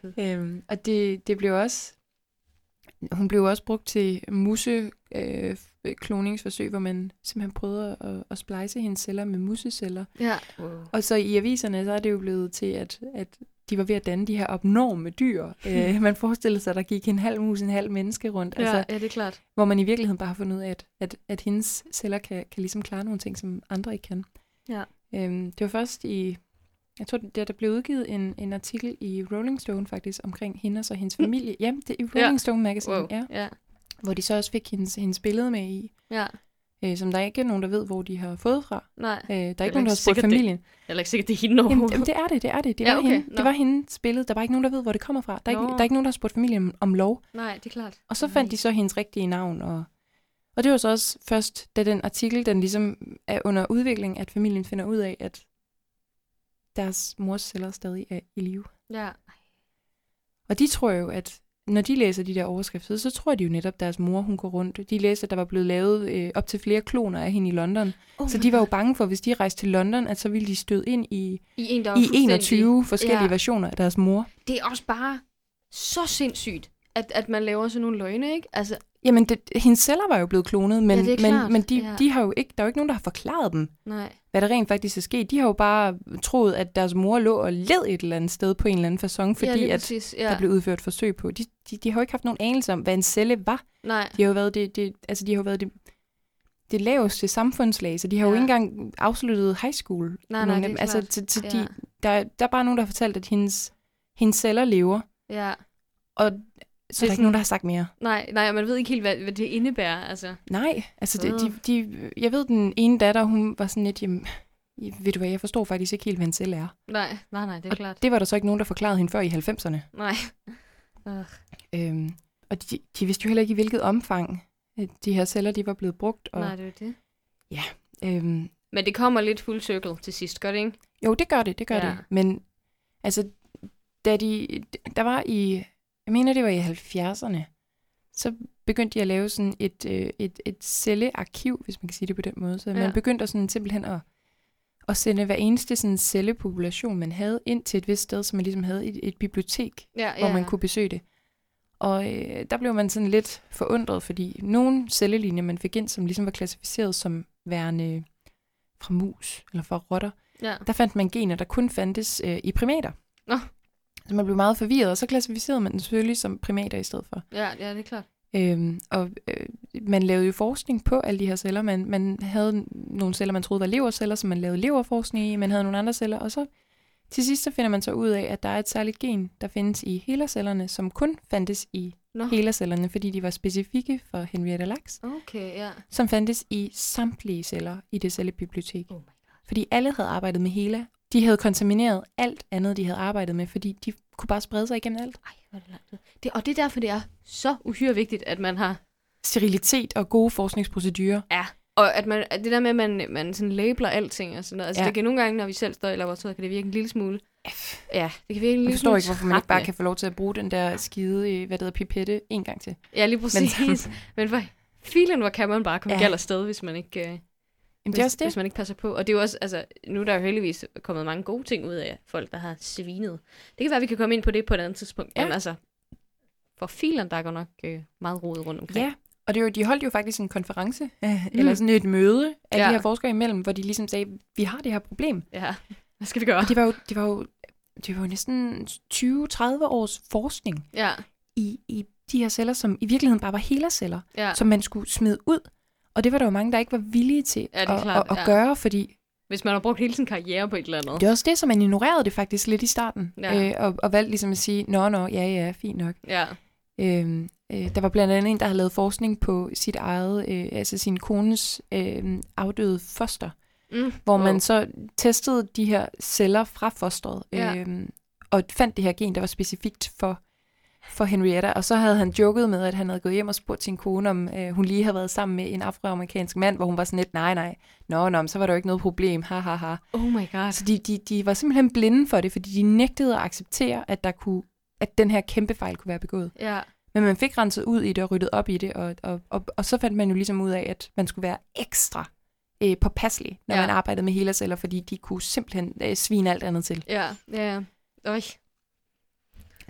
det ud. Øhm, og det, det blev også, hun blev også brugt til musse øh, kloningsforsøg, hvor man simpelthen prøvede at, at splice hendes celler med museceller. Ja. Wow. Og så i aviserne, så er det jo blevet til, at, at de var ved at danne de her abnorme dyr. øh, man forestillede sig, at der gik en halv mus, en halv menneske rundt. Ja, Altså, ja, det er klart. hvor man i virkeligheden bare har fundet ud af, at, at, at hendes celler kan, kan ligesom klare nogle ting, som andre ikke kan. Ja. Øhm, det var først i, jeg tror, det, der blev udgivet en, en artikel i Rolling Stone faktisk, omkring hende og så hendes familie. Ja, det er i Rolling Ja. Stone Magazine, Wow. ja, Ja. hvor de så også fik hendes, hendes billede med i, Ja. Øh, som der ikke er nogen, der ved, hvor de har fået fra. Nej. Øh, der er ikke nogen, der har spurgt sikkert, det- familien. Jeg er ikke sikkert, det er hende Jamen, overhovedet. jamen, det er det, det er det. Det, Ja, var, okay, hende, det var hendes billede. Der var ikke nogen, der ved, hvor det kommer fra. Der er, ikke, der er ikke nogen, der har spurgt familien om, om lov. Nej, det er klart. Og så fandt de så hendes rigtige navn. Og, og det var så også først, da den artikel, den ligesom er under udvikling, at familien finder ud af, at deres mors celler stadig er i live. Ja. Og de tror jo, at når de læser de der overskrifter, så tror de jo netop, at deres mor, hun går rundt. De læser, at der var blevet lavet øh, op til flere kloner af hende i London. Oh så de var jo bange for, hvis de rejste til London, at så ville de støde ind i, I en, der i fuldstændig- 21 forskellige Ja. versioner af deres mor. Det er også bare så sindssygt, at, at man laver sådan nogle løgne, ikke? Altså, Jamen, det, hendes celler var jo blevet klonet, men, Ja, men, men de, ja. de har jo ikke, der er jo ikke nogen, der har forklaret dem, nej. hvad der rent faktisk er sket. De har jo bare troet, at deres mor lå og led et eller andet sted på en eller anden façon, ja, fordi lige at præcis. ja. Ja. der blev udført forsøg på. De, de, de har jo ikke haft nogen anelse om, hvad en celle var. Nej. De har jo været det, det, altså de har jo været det, det laveste samfundslag, så de har jo Ja. ikke engang afsluttet high school. Nej, nej, det er altså, så, så Ja. de, der, der er bare nogen, der har fortalt, at hendes, hendes celler lever, Ja. og så er der ikke nogen, der har sagt mere. Nej, nej, man ved ikke helt, hvad, hvad det indebærer. Altså. Nej, altså det, Øh. de, de, jeg ved, den ene datter, hun var sådan lidt, jamen, ved du hvad, jeg forstår faktisk ikke helt, hvad en celle er. Nej, nej, nej, det er og klart. det var der så ikke nogen, der forklarede hende før i 90'erne. Nej. Uh, Øhm, og de, de vidste jo heller ikke, i hvilket omfang øh, de her celler, de var blevet brugt. Og, nej, det er det. øhm, Men det kommer lidt full circle til sidst, gør det ikke? jo, det gør det, det gør Ja. det. Men altså, da de, der var i, jeg mener, det var i 70'erne, så begyndte de at lave sådan et, øh, et, et cellearkiv, hvis man kan sige det på den måde. Så Ja. man begyndte sådan simpelthen at, at sende hver eneste sådan cellepopulation, man havde, ind til et vist sted, så man ligesom havde et, et bibliotek, Ja, hvor man kunne besøge det. Og øh, der blev man sådan lidt forundret, fordi nogle cellelinjer, man fik ind, som ligesom var klassificeret som værende fra mus eller fra rotter, Ja. der fandt man gener, der kun fandtes øh, i primater. Nå. Så man blev meget forvirret, og så klassificerede man den selvfølgelig som primater i stedet for. Ja, ja, det er klart. Øhm, og øh, man lavede jo forskning på alle de her celler. Man, man havde nogle celler, man troede var leverceller, som man lavede leverforskning i. Man havde nogle andre celler, og så til sidst så finder man så ud af, at der er et særligt gen, der findes i helacellerne, som kun fandtes i Nå. helacellerne, fordi de var specifikke for Henrietta Lacks, Okay, ja. som fandtes i samtlige celler i det cellebibliotek. Oh my God. Fordi alle havde arbejdet med HeLa. De havde kontamineret alt andet, de havde arbejdet med, fordi de kunne bare sprede sig igennem alt. Ej, hvor er det langt. Det, og det er derfor, det er så uhyre vigtigt, at man har... Sterilitet og gode forskningsprocedurer. Ja. Og at man, at det der med, at man, man sådan labeler alting og sådan noget. Altså, Ja. det kan nogle gange, når vi selv står i laboratoriet, kan det virke en lille smule... Ja, det kan virke en Jeg lille forstår smule ikke, hvorfor man ikke bare kan få lov til at bruge den der skide, øh, hvad det hedder, pipette en gang til. Ja, lige præcis. Men, Men hvor filen, hvor kan man bare komme Ja. ja. galt afsted, hvis man ikke... Jamen, hvis, det er også det. hvis man ikke passer på. Og det er jo også, altså, nu er der jo heldigvis kommet mange gode ting ud af folk, der har svinet. Det kan være, at vi kan komme ind på det på et andet tidspunkt. Ja. Men altså, for filen, der går nok øh, meget rodet rundt omkring. Ja, og det var, de holdt jo faktisk en konference, øh, eller sådan et møde af Ja. de her forskere imellem, hvor de ligesom sagde, vi har det her problem. ja. Hvad skal vi gøre? Og det var jo, det var jo, det var jo næsten 20-30 års forskning Ja, i, i de her celler, som i virkeligheden bare var heleceller, ja. som man skulle smide ud. Og det var der jo mange, der ikke var villige til Ja, at, klart, at, at ja. gøre, fordi Hvis man har brugt hele sin karriere på et eller andet. det er også det, som man ignorerede det faktisk lidt i starten. Ja. Øh, og, og valgte ligesom at sige, nå, nå, ja, ja, fint nok. Ja. Øhm, øh, der var blandt andet en, der havde lavet forskning på sit eget, øh, altså sin kones øh, afdøde foster, Mm. hvor Wow. man så testede de her celler fra fosteret, Ja. øh, og fandt det her gen, der var specifikt for, for Henrietta. Og så havde han joket med, at han havde gået hjem og spurgt sin kone, om øh, hun lige havde været sammen med en afroamerikansk mand, hvor hun var sådan lidt, nej, nej, nå, nå, så var der jo ikke noget problem, ha, ha, ha. Oh my god. Så de, de, de var simpelthen blinde for det, fordi de nægtede at acceptere, at der kunne at den her kæmpe fejl kunne være begået. Ja. Men man fik renset ud i det og ryddet op i det, og, og, og, og så fandt man jo ligesom ud af, at man skulle være ekstra øh, påpasselig, når Ja. ja. man arbejdede med helårsceller, fordi de kunne simpelthen øh, svine alt andet til. Ja, ja. Øj.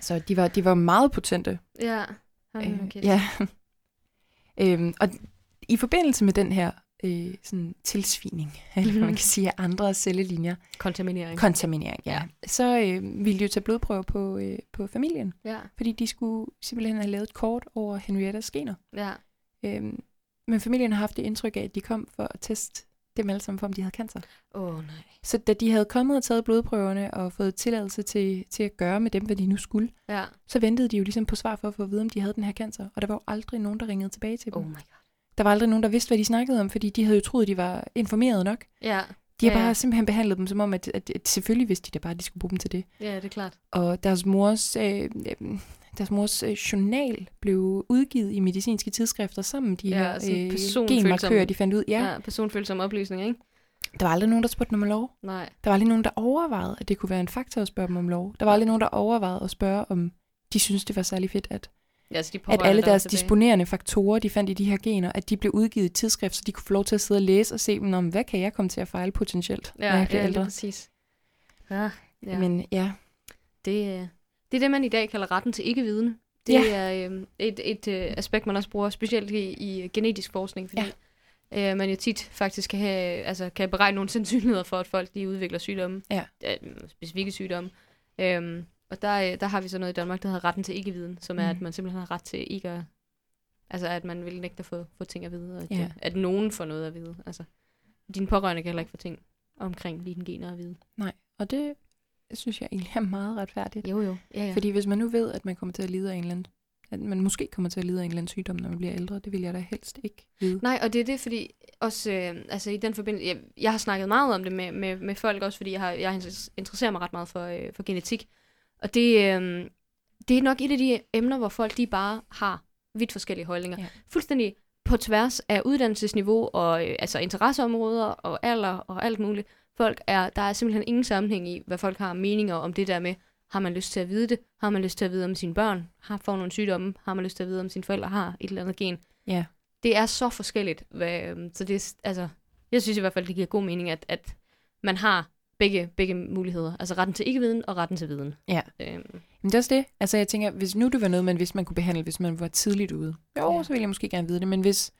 Så de var, de var meget potente. Ja. Nu Øh, ja. øhm, og i forbindelse med den her øh, sådan tilsvining, eller hvad man Mhm. kan sige, af andre cellelinjer, Kontaminering. kontaminering, ja, Ja. så øh, ville de jo tage blodprøver på, øh, på familien, ja, fordi de skulle simpelthen have lavet et kort over Henriettas gener. ja. Øhm, men familien har haft det indtryk af, at de kom for at teste dem alle sammen for, om de havde cancer. Oh, nej. Så da de havde kommet og taget blodprøverne og fået tilladelse til, til at gøre med dem, hvad de nu skulle, Ja. så ventede de jo ligesom på svar for at få at vide, om de havde den her cancer. Og der var jo aldrig nogen, der ringede tilbage til dem. Oh my god. Der var aldrig nogen, der vidste, hvad de snakkede om, fordi de havde jo troet, de var informeret nok. Ja. De har Ja, bare ja. simpelthen behandlet dem som om, at, at, at selvfølgelig vidste de da bare, at de skulle bruge dem til det. Ja, det er klart. Og deres mors, øh, øh, deres mors øh, journal blev udgivet i medicinske tidsskrifter sammen de Ja, her øh, genmarkører, de fandt ud. Ja, Ja. personfølsomme oplysninger, ikke? der var aldrig nogen, der spurgte dem om lov. Nej. Der var aldrig nogen, der overvejede, at det kunne være en faktor at spørge dem om lov. Der var aldrig nogen, der overvejede at spørge, om de synes det var særlig fedt, at, Ja, altså de at alle der er deres tilbage. disponerende faktorer, de fandt i de her gener, at de blev udgivet i tidsskrift, så de kunne få lov til at sidde og læse og se, om hvad kan jeg komme til at fejle potentielt, når Ja, jeg bliver ja, ældre. præcis. Ja, ja. Men ja, Det, øh, det er det, man i dag kalder retten til ikke-vidende. Det Ja. er øh, et, et øh, aspekt, man også bruger specielt i, i genetisk forskning, fordi ja. øh, man jo tit faktisk kan, have, altså, kan beregne nogle sandsynligheder for, at folk de udvikler sygdomme, Ja. øh, specifikke sygdomme. Øhm, og der, øh, der har vi så noget i Danmark, der hedder retten til ikke-viden, som er, Mm. at man simpelthen har ret til ikke at... Altså, at man vil nægte at få, få ting at vide, og at, Ja. ja. at nogen får noget at vide. Altså, dine pårørende kan heller ikke få ting omkring dine gener at vide. og det synes jeg egentlig er meget retfærdigt. Jo, jo. Ja, ja. Fordi hvis man nu ved, at man kommer til at lide af en eller anden, at man måske kommer til at lide af en eller anden sygdom, når man bliver ældre, det vil jeg da helst ikke vide. Nej, og det er det, fordi også, øh, altså i den forbindelse, jeg, jeg har snakket meget om det med, med, med folk også, fordi jeg, har, jeg interesserer mig ret meget for, øh, for genetik. Og det, øh, det er nok et af de emner, hvor folk de bare har vidt forskellige holdninger. Ja. Fuldstændig på tværs af uddannelsesniveau og øh, altså interesseområder og alder og alt muligt. Folk er, der er simpelthen ingen sammenhæng i, hvad folk har meninger om det der med, har man lyst til at vide det? Har man lyst til at vide om sine børn? Har får nogle sygdomme? Har man lyst til at vide om sine forældre har et eller andet gen? Ja. det er så forskelligt. Hvad, øhm, så det altså, jeg synes i hvert fald, det giver god mening, at, at man har begge, begge muligheder. Altså retten til ikke-viden og retten til viden. Ja. Øhm, Men det er også det. Altså jeg tænker, hvis nu det var noget, man vidste, man kunne behandle, hvis man var tidligt ude. Jo, ja. så ville jeg måske gerne vide det. Men hvis,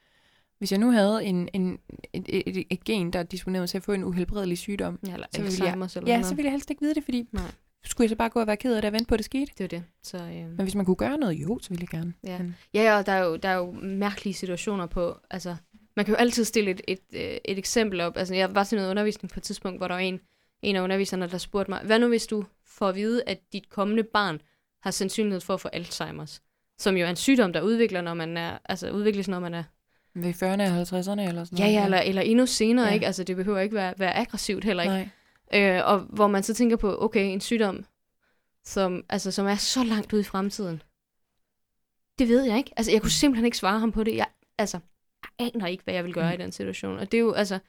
hvis jeg nu havde en, en, et, et, et, gen, der disponerede til at få en uhelbredelig sygdom, ja, eller Så vil jeg- eller ja, så ville jeg helst ikke vide det, fordi Nej. skulle jeg så bare gå og være ked af det og vente på, at det skete? Det er det. Så, øhm, Men hvis man kunne gøre noget, jo, så ville jeg gerne. ja. Men, Ja, ja, og der er, jo, der er jo mærkelige situationer på, altså, man kan jo altid stille et, et, øh, et eksempel op. Altså, jeg var til noget undervisning på et tidspunkt, hvor der var en, en af underviserne, der spurgte mig, hvad nu hvis du får at vide, at dit kommende barn har sandsynlighed for at få Alzheimer's? Som jo er en sygdom, der udvikler, når man er, altså udvikles, når man er ved 40'erne og 50'erne eller sådan Ja, noget. ja, eller, eller endnu senere, Ja. ja. ikke? Altså, det behøver ikke være, være aggressivt heller ikke. Nej. Øh, og hvor man så tænker på, okay, en sygdom, som, altså, som er så langt ude i fremtiden. Det ved jeg ikke. Altså, jeg kunne simpelthen ikke svare ham på det. Jeg, altså, jeg aner ikke, hvad jeg vil gøre Mm. i den situation. Og det er jo, altså,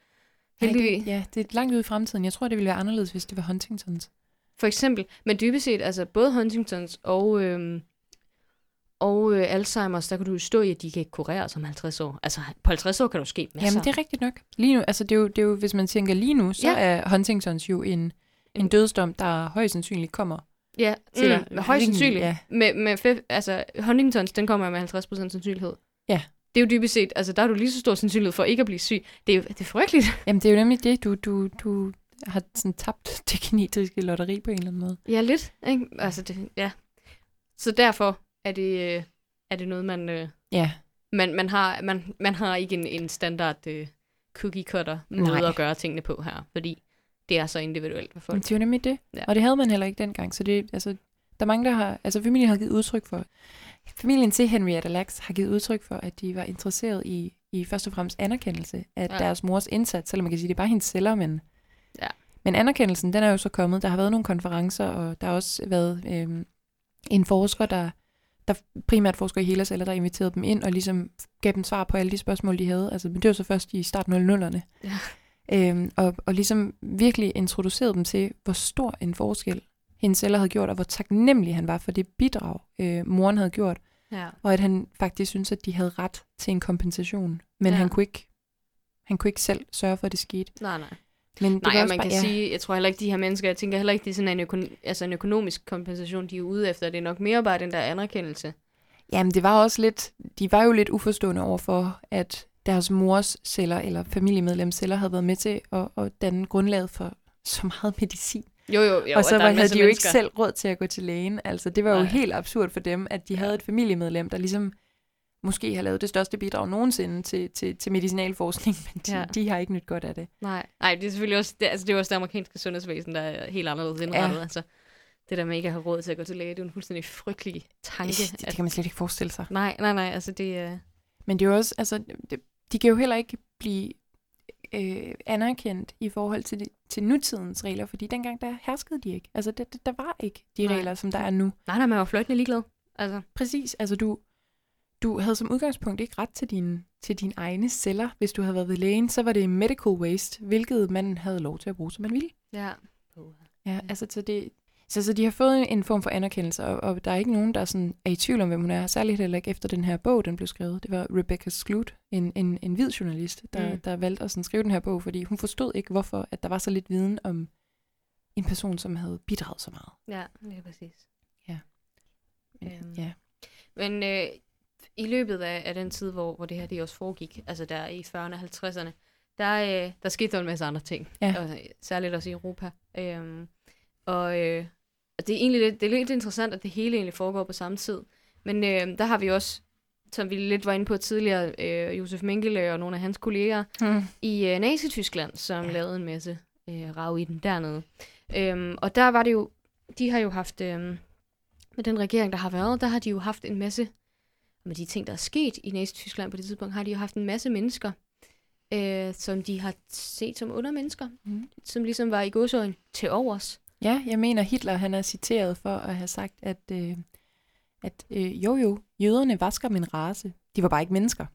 heldigvis, det, ja, det er langt ude i fremtiden. Jeg tror, det ville være anderledes, hvis det var Huntingtons. for eksempel, men dybest set, altså, både Huntingtons og, øhm, og øh, Alzheimer's, der kan du stå i, at de kan ikke kurere som 50 år. Altså, på 50 år kan jo ske masser. Jamen, det er rigtigt nok. Lige nu, altså det er, jo, det er jo, hvis man tænker lige nu, så Ja. er Huntingtons jo en, en dødsdom, der højst sandsynligt kommer. Ja, til mm, med højst sandsynligt. ja. Med, med altså, Huntingtons, den kommer med 50% sandsynlighed. Ja. Det er jo dybest set, altså der er du lige så stor sandsynlighed for ikke at blive syg. Det er jo det er frygteligt. Jamen, det er jo nemlig det, du, du, du har sådan tabt det kinetiske lotteri på en eller anden måde. Ja, lidt. Ikke? Altså, det, ja. Så derfor er det, øh, er det noget, man, øh, Ja, man, man, har, man, man har ikke en, en standard øh, cookie cutter måde Nej. at gøre tingene på her, fordi det er så individuelt for men folk. det er jo nemlig det. Ja. Og det havde man heller ikke dengang. Så det, altså, der er mange, der har, altså familien har givet udtryk for, familien til Henrietta Lacks har givet udtryk for, at de var interesseret i, i først og fremmest anerkendelse af Ja. deres mors indsats, selvom man kan sige, det er bare hendes celler, men, Ja. men anerkendelsen, den er jo så kommet. Der har været nogle konferencer, og der har også været øhm, en forsker, der, der primært forsker i helårsceller, der inviterede dem ind og ligesom gav dem svar på alle de spørgsmål, de havde. Altså, men det var så først i start 00'erne. Ja. Øhm, og, og ligesom virkelig introducerede dem til, hvor stor en forskel hendes celler havde gjort, og hvor taknemmelig han var for det bidrag, øh, moren havde gjort. Ja. og at han faktisk synes, at de havde ret til en kompensation. Men ja. han, kunne ikke, han kunne ikke selv sørge for, at det skete. Nej, nej. Men det Nej, og man bare, kan sige, jeg tror heller ikke, de her mennesker, jeg tænker heller ikke, det er sådan en, økon- altså en økonomisk kompensation, de er ude efter. Det er nok mere bare den der anerkendelse. Jamen, det var også lidt, de var jo lidt uforstående overfor, at deres mors celler eller familiemedlems celler havde været med til at, at danne grundlaget for så meget medicin. Jo, jo, jo. og så en havde de jo ikke mennesker. selv råd til at gå til lægen. Altså, det var jo Nej. helt absurd for dem, at de Ja. havde et familiemedlem, der ligesom måske har lavet det største bidrag nogensinde til, til, til medicinalforskning, men de, Ja. de har ikke nyt godt af det. Nej, nej, det er selvfølgelig også det, altså det er også det amerikanske sundhedsvæsen, der er helt anderledes indrettet. Ja. Altså, det der med ikke at have råd til at gå til læge, det er jo en fuldstændig frygtelig tanke. Det, det kan man slet ikke forestille sig. Nej, nej, nej, altså det er... Men det er jo også, altså, det, de kan jo heller ikke blive øh, anerkendt i forhold til, de, til nutidens regler, fordi dengang der herskede de ikke. Altså, det, det, der var ikke de Nej. regler, som der er nu. Nej, nej, man var fløjtende ligeglad. Altså, Præcis, altså du, du havde som udgangspunkt ikke ret til, din, til dine egne celler. Hvis du havde været ved lægen, så var det medical waste, hvilket man havde lov til at bruge, som man ville. ja. Ja, altså så det, så, så de har fået en form for anerkendelse, og, og der er ikke nogen, der sådan er i tvivl om, hvem hun er. Særligt heller ikke efter den her bog, den blev skrevet. Det var Rebecca Skloot, en, en, en hvid journalist, der, Mm. der valgte at sådan skrive den her bog, fordi hun forstod ikke, hvorfor at der var så lidt viden om en person, som havde bidraget så meget. Ja, det er præcis. Øhm. Ja. Men øh, i løbet af, af den tid, hvor, hvor det her det også foregik, altså der i 40'erne og 50'erne, der, øh, der skete der en masse andre ting. Ja. Og, øh, særligt også i Europa. Øhm, og øh, det er egentlig lidt, det er lidt interessant, at det hele egentlig foregår på samme tid. Men øh, der har vi også, som vi lidt var inde på tidligere, øh, Josef Mengele og nogle af hans kolleger Hmm. i øh, Nazi-Tyskland, som. Ja. lavede en masse øh, rav i den dernede. Øhm, og der var det jo, de har jo haft, øh, med den regering, der har været, der har de jo haft en masse, med de ting, der er sket i Nazi-Tyskland på det tidspunkt, har de jo haft en masse mennesker, øh, som de har set som undermennesker, Mm. som ligesom var i godsøjen til overs. Ja, jeg mener Hitler, han er citeret for at have sagt, at, øh, at øh, jo jo, jøderne var skam en race. De var bare ikke mennesker.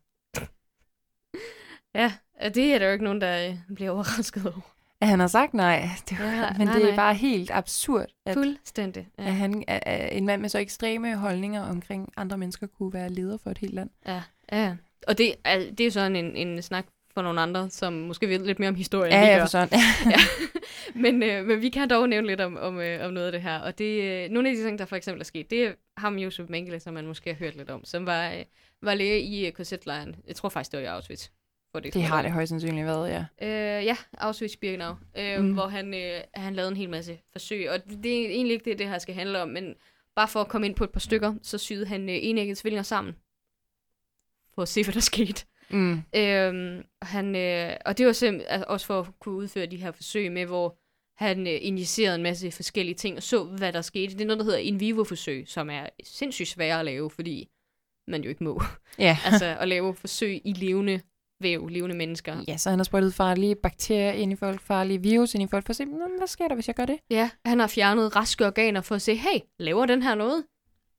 Ja, og det er der jo ikke nogen, der øh, bliver overrasket over. At han har sagt nej, det, Ja, ja, men nej, det er nej. bare helt absurd, at, Fuldstændig. at Ja. han, at, at en mand med så ekstreme holdninger omkring andre mennesker kunne være leder for et helt land. ja, ja. Og det, er, det er sådan en, en snak for nogle andre, som måske ved lidt mere om historien, Ja, ja, for sådan. ja. men, øh, men vi kan dog nævne lidt om, om, øh, om noget af det her. Og det, øh, nogle af de ting, der for eksempel er sket, det er ham Josef Mengele, som man måske har hørt lidt om, som var, øh, var læge i øh, KZ-lejren. Jeg tror faktisk, det var i Auschwitz. Hvor det har det højst sandsynligt været, ja. Øh, ja, Auschwitz-Birkenau, øh, mm. Hvor han, øh, han lavede en hel masse forsøg. Og det, det er egentlig ikke det, det her skal handle om, men bare for at komme ind på et par stykker, så syede han øh, enæggede tvillinger sammen. For at se, hvad der skete. Mm. Øhm, han, øh, og det var simpelthen også for at kunne udføre de her forsøg med, hvor han øh, injicerede en masse forskellige ting og så, hvad der skete. Det er noget, der hedder in vivo-forsøg, som er sindssygt svære at lave, fordi man jo ikke må. Ja. altså at lave forsøg i levende væv, levende mennesker. ja, så han har sprøjtet farlige bakterier ind i folk, farlige virus ind i folk, for at se, "Nå, hvad sker der, hvis jeg gør det? Ja, han har fjernet raske organer for at se, hey, laver den her noget?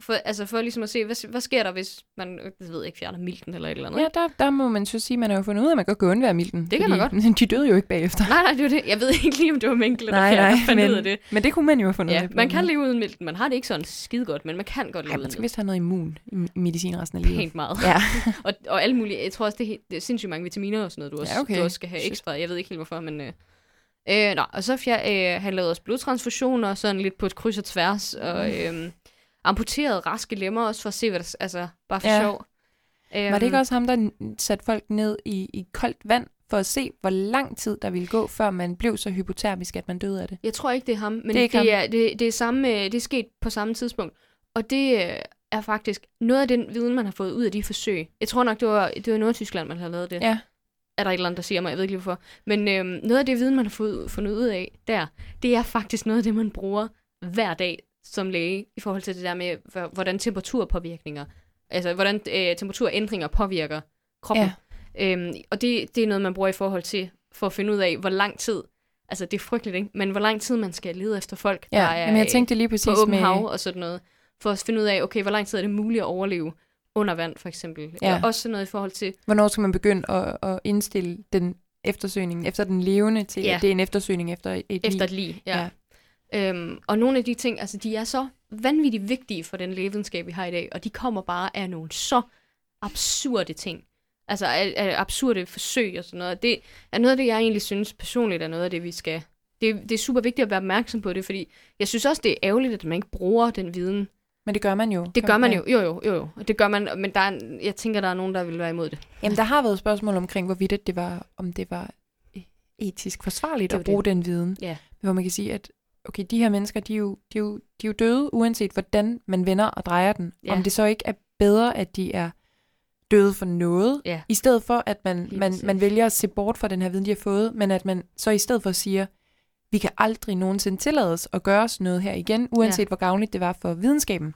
For, altså for ligesom at se, hvad, hvad sker der, hvis man, jeg ved ikke, fjerner milten eller et eller andet. Ja, der, der må man så sige, at man har jo fundet ud af, at man godt kan undvære milten. Det kan man godt. De døde jo ikke bagefter. Nej, nej, det var det. Jeg ved ikke lige, om det var der nej, nej, der fandt men, ud af det. men det kunne man jo have fundet ud Ja, af. man kan leve uden milten. Man har det ikke sådan skide godt, men man kan godt leve Nej, uden man skal vist have noget immun i medicin resten af livet. Pænt meget. Ja. og, og alle mulige, jeg tror også, det er, helt, det er sindssygt mange vitaminer og sådan noget, du også, Ja, okay. du også skal have Shit. ekstra. Jeg ved ikke helt, hvorfor, men... Øh, øh, nå, og så fjer, øh, han lavede også blodtransfusioner, sådan lidt på et kryds og tværs, og øh, amputerede raske lemmer også, for at se, hvad der... Altså, bare for Ja. sjov. Øhm, Var det ikke også ham, der satte folk ned i, i koldt vand, for at se, hvor lang tid der ville gå, før man blev så hypotermisk, at man døde af det? Jeg tror ikke, det er ham, men Det er det, ham. er, det, det, er samme, øh, det er sket på samme tidspunkt. Og det øh, er faktisk noget af den viden, man har fået ud af de forsøg. Jeg tror nok, det var, det var i Nordtyskland, man har lavet det. Ja. Er der et eller andet, der siger mig? Jeg ved ikke lige hvorfor. Men øhm, noget af det viden, man har fået, fundet ud af der, det er faktisk noget af det, man bruger hver dag som læge, i forhold til det der med, hvor- hvordan temperaturpåvirkninger, altså hvordan øh, temperaturændringer påvirker kroppen. Ja. Øhm, og det, det er noget, man bruger i forhold til, for at finde ud af, hvor lang tid, altså det er frygteligt, ikke? men hvor lang tid man skal lede efter folk, Ja, der er jamen jeg øh, tænkte lige præcis på åben med... hav og sådan noget, for at finde ud af, okay, hvor lang tid er det muligt at overleve under vand, for eksempel. Ja. Og også noget i forhold til, Hvornår skal man begynde at, at indstille den eftersøgning, efter den levende, til Ja. at det er en eftersøgning efter et efter liv? et lig. Ja. Ja. Øhm, og nogle af de ting, altså de er så vanvittigt vigtige for den lægevidenskab, vi har i dag, og de kommer bare af nogle så absurde ting. Altså af, af absurde forsøg og sådan noget. Det er noget af det, jeg egentlig synes personligt er noget af det, vi skal... Det, det er super vigtigt at være opmærksom på det, fordi jeg synes også, det er ærgerligt, at man ikke bruger den viden. Men det gør man jo. Det gør man jo, jo, jo, jo, jo. Det gør man, men der er, jeg tænker, der er nogen, der vil være imod det. Jamen, der har været spørgsmål omkring, hvorvidt det var, om det var etisk forsvarligt at bruge det. den viden. Ja. Hvor man kan sige, at okay, de her mennesker, de er jo, de er jo, de er jo døde, uanset hvordan man vender og drejer den. Ja. Om det så ikke er bedre, at de er døde for noget, Ja. i stedet for, at man, man, man vælger at se bort fra den her viden, de har fået, men at man så i stedet for siger, vi kan aldrig nogensinde tillade os at gøre sådan noget her igen, uanset ja. hvor gavnligt det var for videnskaben.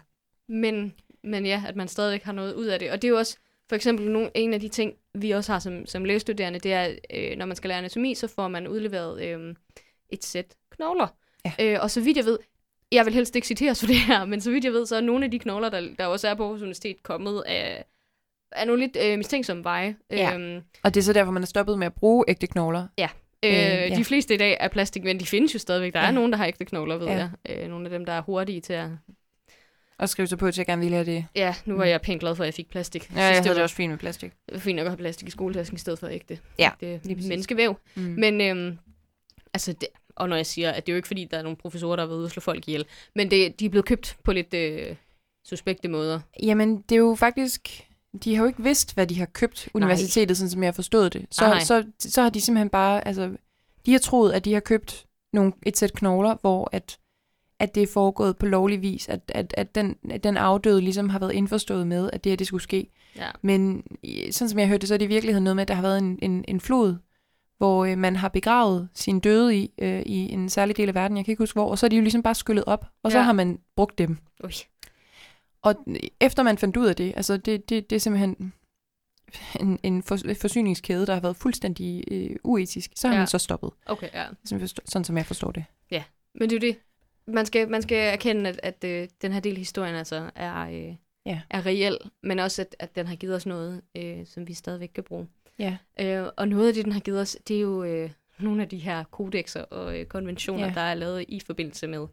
Men, men ja, at man stadigvæk har noget ud af det. Og det er jo også, for eksempel nogle, en af de ting, vi også har som, som lægestuderende, det er, øh, når man skal lære anatomi, så får man udleveret øh, et sæt knogler. Ja. Øh, og så vidt jeg ved, jeg vil helst ikke citeres for det her, men så vidt jeg ved, så er nogle af de knogler, der, der også er på Aarhus Universitet, kommet af, af nogle lidt øh, mistænksomme veje. Ja. Øhm, Og det er så derfor, man er stoppet med at bruge ægte knogler. Øh, ja. De fleste i dag er plastik, men de findes jo stadigvæk. Der Ja. er nogen, der har ægte knogler, ved Ja. jeg. Øh, nogle af dem, der er hurtige til at... Og skrive sig på, at jeg gerne ville have det. Ja, nu var jeg pænt glad for, at jeg fik plastik. Ja, jeg Synes, havde det det også fint med plastik. var fint nok at have plastik i skoletasken i stedet for ægte. Ja, det lige menneskevæv. Mm. Men øhm, altså, det, og når jeg siger, at det er jo ikke fordi, der er nogle professorer, der har været ude og slå folk ihjel, men det, de er blevet købt på lidt øh, suspekte måder. Jamen, det er jo faktisk... De har jo ikke vidst, hvad de har købt universitetet, sådan som jeg har forstået det. Så, Nej. så, så har de simpelthen bare... Altså, de har troet, at de har købt nogle, et sæt knogler, hvor at, at det er foregået på lovlig vis, at, at, at, den, at den afdøde ligesom har været indforstået med, at det her det skulle ske. Ja. Men sådan som jeg hørte det, så er det i virkeligheden noget med, at der har været en, en, en flod, hvor øh, man har begravet sin døde i, øh, i en særlig del af verden, jeg kan ikke huske hvor, og så er de jo ligesom bare skyllet op, og så Ja. har man brugt dem. Ui. Og efter man fandt ud af det, altså det, det, det er simpelthen en, en for, forsyningskæde, der har været fuldstændig øh, uetisk, så har Ja. man så stoppet, Okay, ja. sådan, forstå, sådan som jeg forstår det. Men det er jo det. Man skal, man skal erkende, at, at øh, den her del af historien altså er, øh, Ja. er reel, men også, at, at den har givet os noget, øh, som vi stadigvæk kan bruge. Ja. Øh, og noget af det, den har givet os, det er jo øh, nogle af de her kodexer og øh, konventioner, Ja. der er lavet i forbindelse med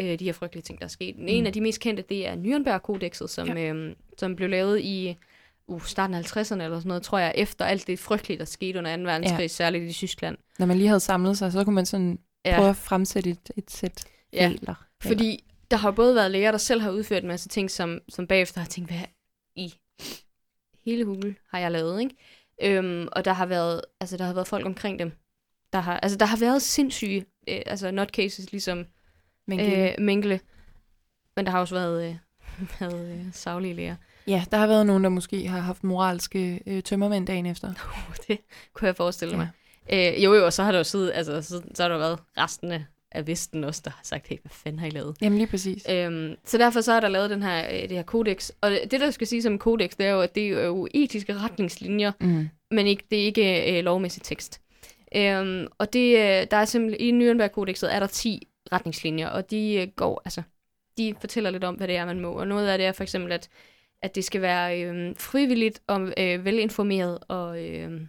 øh, de her frygtelige ting, der er sket. En Mm. af de mest kendte, det er Nürnberg-kodexet, som, ja. øh, som blev lavet i uh, starten af 50'erne eller sådan noget, tror jeg, efter alt det frygtelige, der skete under 2. verdenskrig, ja. særligt i Tyskland. Når man lige havde samlet sig, så kunne man sådan Ja. prøve at fremsætte et, et sæt Ja. regler. Fordi der har både været læger, der selv har udført en masse ting, som, som bagefter har tænkt, hvad i hele hul har jeg lavet, ikke? Øhm, og der har været, altså der har været folk omkring dem. Der har, altså der har været sindssyge, øh, altså not cases, ligesom Men, øh, Mengele. Men der har også været, øh, været øh, saglige læger. ja, der har været nogen, der måske har haft moralske øh, tømmermænd dagen efter. Uh, det kunne jeg forestille Ja. mig. Øh, jo jo, og så har der jo siddet, altså så, så har der været resten af, af Vesten også, der har sagt, hey, hvad fanden har I lavet? Jamen lige præcis. Øhm, så derfor så er der lavet den her, øh, det her kodex. Og det, der skal sige som kodex, det er jo, at det er jo etiske retningslinjer, Mm. men ikke, det er ikke øh, lovmæssig tekst. Øhm, og det, øh, der er simpelthen, i Nürnberg-kodexet er der 10 retningslinjer, og de øh, går, altså, de fortæller lidt om, hvad det er, man må. Og noget af det er for eksempel, at, at det skal være øh, frivilligt og øh, velinformeret og, øh,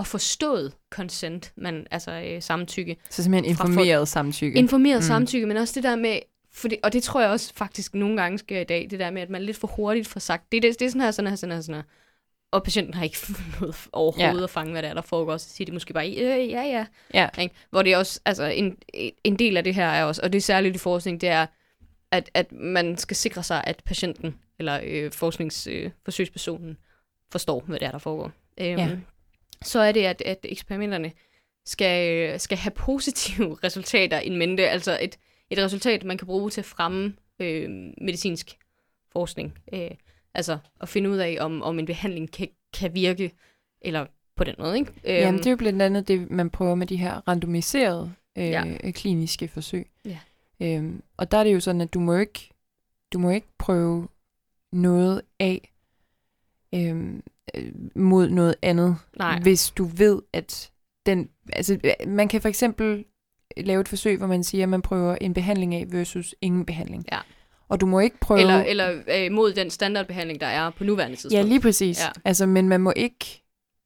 og forstået consent, man, altså øh, samtykke. Så simpelthen informeret samtykke. Informeret Mm. samtykke, men også det der med, fordi, og det tror jeg også faktisk nogle gange sker i dag, det der med, at man lidt for hurtigt får sagt, det, er det, det er sådan her, sådan her, sådan her, sådan her. Og patienten har ikke noget overhovedet Ja. at fange, hvad der er, der foregår. Så siger de måske bare, øh, ja, ja. Ja. Ikke? Hvor det er også, altså en, en del af det her er også, og det er særligt i forskning, det er, at, at man skal sikre sig, at patienten, eller øh, forskningsforsøgspersonen, øh, forstår, hvad det er, der foregår. Øhm, Ja. Så er det, at, at eksperimenterne skal, øh, skal have positive resultater in mente, altså et, et resultat, man kan bruge til at fremme øh, medicinsk forskning. Øh, altså at finde ud af, om, om en behandling kan, kan virke, eller på den måde. Ikke? Øhm, Jamen, det er jo blandt andet det, man prøver med de her randomiserede øh, ja. kliniske forsøg. Ja. Øhm, og der er det jo sådan, at du må ikke, du må ikke prøve noget af øhm, øh, mod noget andet, Nej. hvis du ved, at den... Altså, øh, man kan for eksempel lave et forsøg, hvor man siger, at man prøver en behandling af versus ingen behandling. Ja. Og du må ikke prøve... Eller, eller øh, mod den standardbehandling, der er på nuværende tidspunkt. Ja, lige præcis. Ja. Ja. Altså, men man må ikke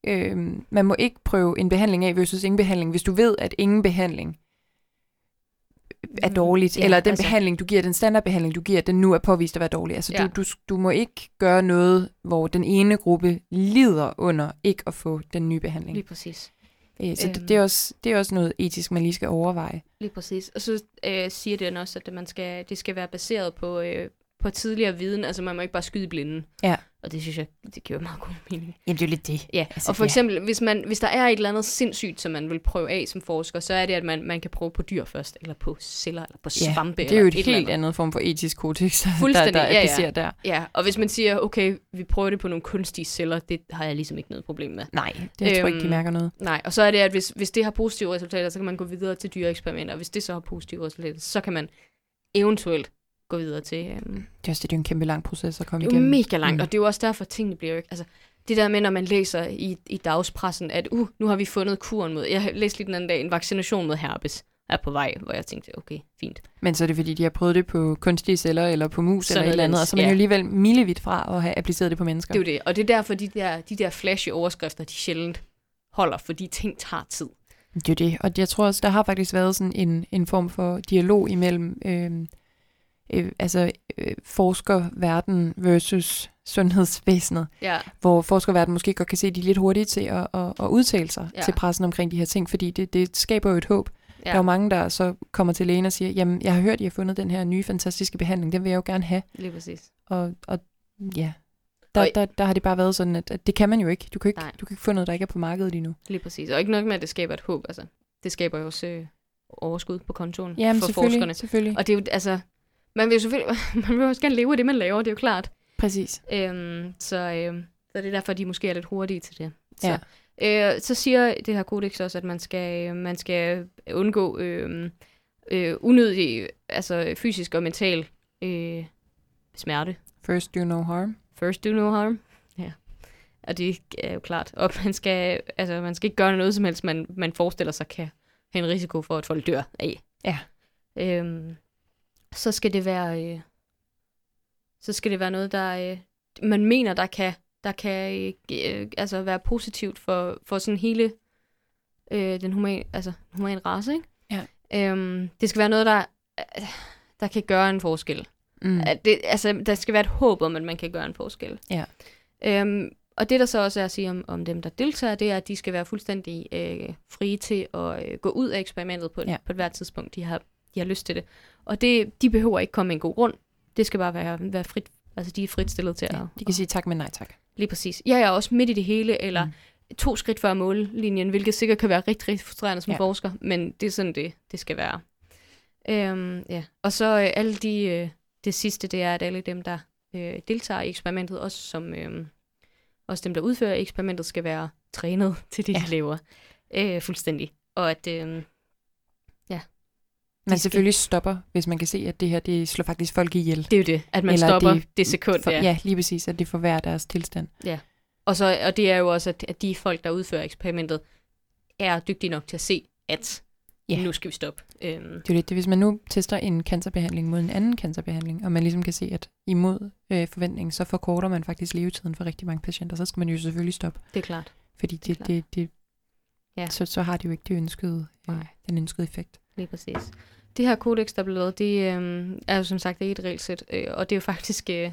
øh, man må ikke prøve en behandling af versus ingen behandling, hvis du ved, at ingen behandling er dårligt, Ja, eller den altså. behandling, du giver, den standardbehandling, du giver, den nu er påvist at være dårlig. Altså, Ja. du, du, du må ikke gøre noget, hvor den ene gruppe lider under ikke at få den nye behandling. Lige præcis. Øh, Så Øhm. det, det, er også, det er også noget etisk, man lige skal overveje. Lige præcis. Og så øh, siger den også, at man skal, det skal være baseret på, øh, på tidligere viden. Altså man må ikke bare skyde blinden. Ja. Og det synes jeg, det giver meget god mening. Jamen, det er jo lidt det. Ja, Altså, og for ja. eksempel, hvis, man, hvis der er et eller andet sindssygt, som man vil prøve af som forsker, så er det, at man, man kan prøve på dyr først, eller på celler, eller på Ja, svampe. Det er jo eller et eller helt andet. andet form for etisk kodex, der, der ja, ja. der. Ja, og hvis man siger, okay, vi prøver det på nogle kunstige celler, det har jeg ligesom ikke noget problem med. Nej, det jeg tror ikke, de Øhm, mærker noget. Nej, og så er det, at hvis, hvis det har positive resultater, så kan man gå videre til dyreeksperimenter, og hvis det så har positive resultater, så kan man eventuelt gå videre til... Øhm, Det er også det, det er en kæmpe lang proces at komme det er igennem. mega langt, Mm. og det er jo også derfor, at tingene bliver jo ikke... Altså, det der med, når man læser i, i dagspressen, at uh, nu har vi fundet kuren mod... Jeg læste lige den anden dag, en vaccination mod herpes er på vej, hvor jeg tænkte, okay, fint. Men så er det fordi, de har prøvet det på kunstige celler, eller på mus, Sådan eller et eller andet, og så er man ja. jo alligevel milevidt fra at have appliceret det på mennesker. Det er jo det, og det er derfor, de der, de der flashy overskrifter, de sjældent holder, fordi ting tager tid. Det er det, og jeg tror også, der har faktisk været sådan en, en form for dialog imellem øh, øh, altså øh, forskerverden versus sundhedsvæsenet, Ja, hvor forskerverden måske godt kan se, at de er lidt hurtige til at, at, at udtale sig Ja. til pressen omkring de her ting, fordi det, det skaber jo et håb. Ja. Der er jo mange, der så kommer til lægen og siger, jamen, jeg har hørt, I har fundet den her nye fantastiske behandling, den vil jeg jo gerne have. lige præcis. Og, og ja, der, der, der har det bare været sådan, at, at det kan man jo ikke. Du kan ikke, Nej. du kan ikke få noget, der ikke er på markedet lige nu. Lige præcis. Og ikke nok med, at det skaber et håb. Altså, det skaber jo også øh, overskud på kontoen Jamen, for selvfølgelig, forskerne. selvfølgelig. Og det er jo, altså, man vil jo selvfølgelig, man vil også gerne leve af det, man laver, det er jo klart. Præcis. Øhm, så, øhm, så det er derfor, de måske er lidt hurtige til det. Så, Ja. øh, så siger det her kodex også, at man skal, øh, man skal undgå øh, øh, unødig, altså fysisk og mental øh, smerte. First do no harm. First do no harm. Ja. Og det er jo klart. Og man skal, altså, man skal ikke gøre noget som helst, man, man forestiller sig kan have en risiko for, at folk dør af. Ja. Øhm, så skal det være, øh, så skal det være noget, der øh, man mener, der kan, der kan øh, altså være positivt for, for sådan hele øh, den human, altså, human race, ikke? Ja. Øhm, det skal være noget, der, der kan gøre en forskel. Mm. Det, altså, der skal være et håb om, at man kan gøre en forskel. Ja. Øhm, og det, der så også er at sige om, om dem, der deltager, det er, at de skal være fuldstændig øh, frie til at øh, gå ud af eksperimentet på, Ja. på et hvert tidspunkt, de har, de har lyst til det. Og det, de behøver ikke komme med en god grund. Det skal bare være, være frit. Altså, de er frit stillet til Ja, at... de kan sige tak, men nej tak. Lige præcis. Jeg er også midt i det hele, eller Mm. to skridt før mållinjen, hvilket sikkert kan være rigtig, rigtig frustrerende som Ja. forsker, men det er sådan, det, det skal være. Øhm, ja. Og så øh, alle de, øh, det sidste, det er, at alle dem, der øh, deltager i eksperimentet, også som øh, også dem, der udfører eksperimentet, skal være trænet til det. Ja. de laver. Øh, fuldstændig. Og at, øh, Man selvfølgelig stopper, hvis man kan se, at det her det slår faktisk folk ihjel. det er jo det, at man Eller stopper det- det, det sekund. For, ja. ja, lige præcis, at det forværrer deres tilstand. Og, så, og det er jo også, at, at de folk, der udfører eksperimentet, er dygtige nok til at se, at Ja. nu skal vi stoppe. Øhm, Det er jo lidt det, hvis man nu tester en cancerbehandling mod en anden cancerbehandling, og man ligesom kan se, at imod øh, forventning, så forkorter man faktisk levetiden for rigtig mange patienter, så skal man jo selvfølgelig stoppe, det er klart. fordi Det er det, klart. det, det, Ja. så, så har det jo ikke det ønskede, øh, Nej. den ønskede effekt. Lige præcis. Det her kodex, der blev lavet, det øh, er jo som sagt ikke et regelsæt, øh, og det er jo faktisk, øh, det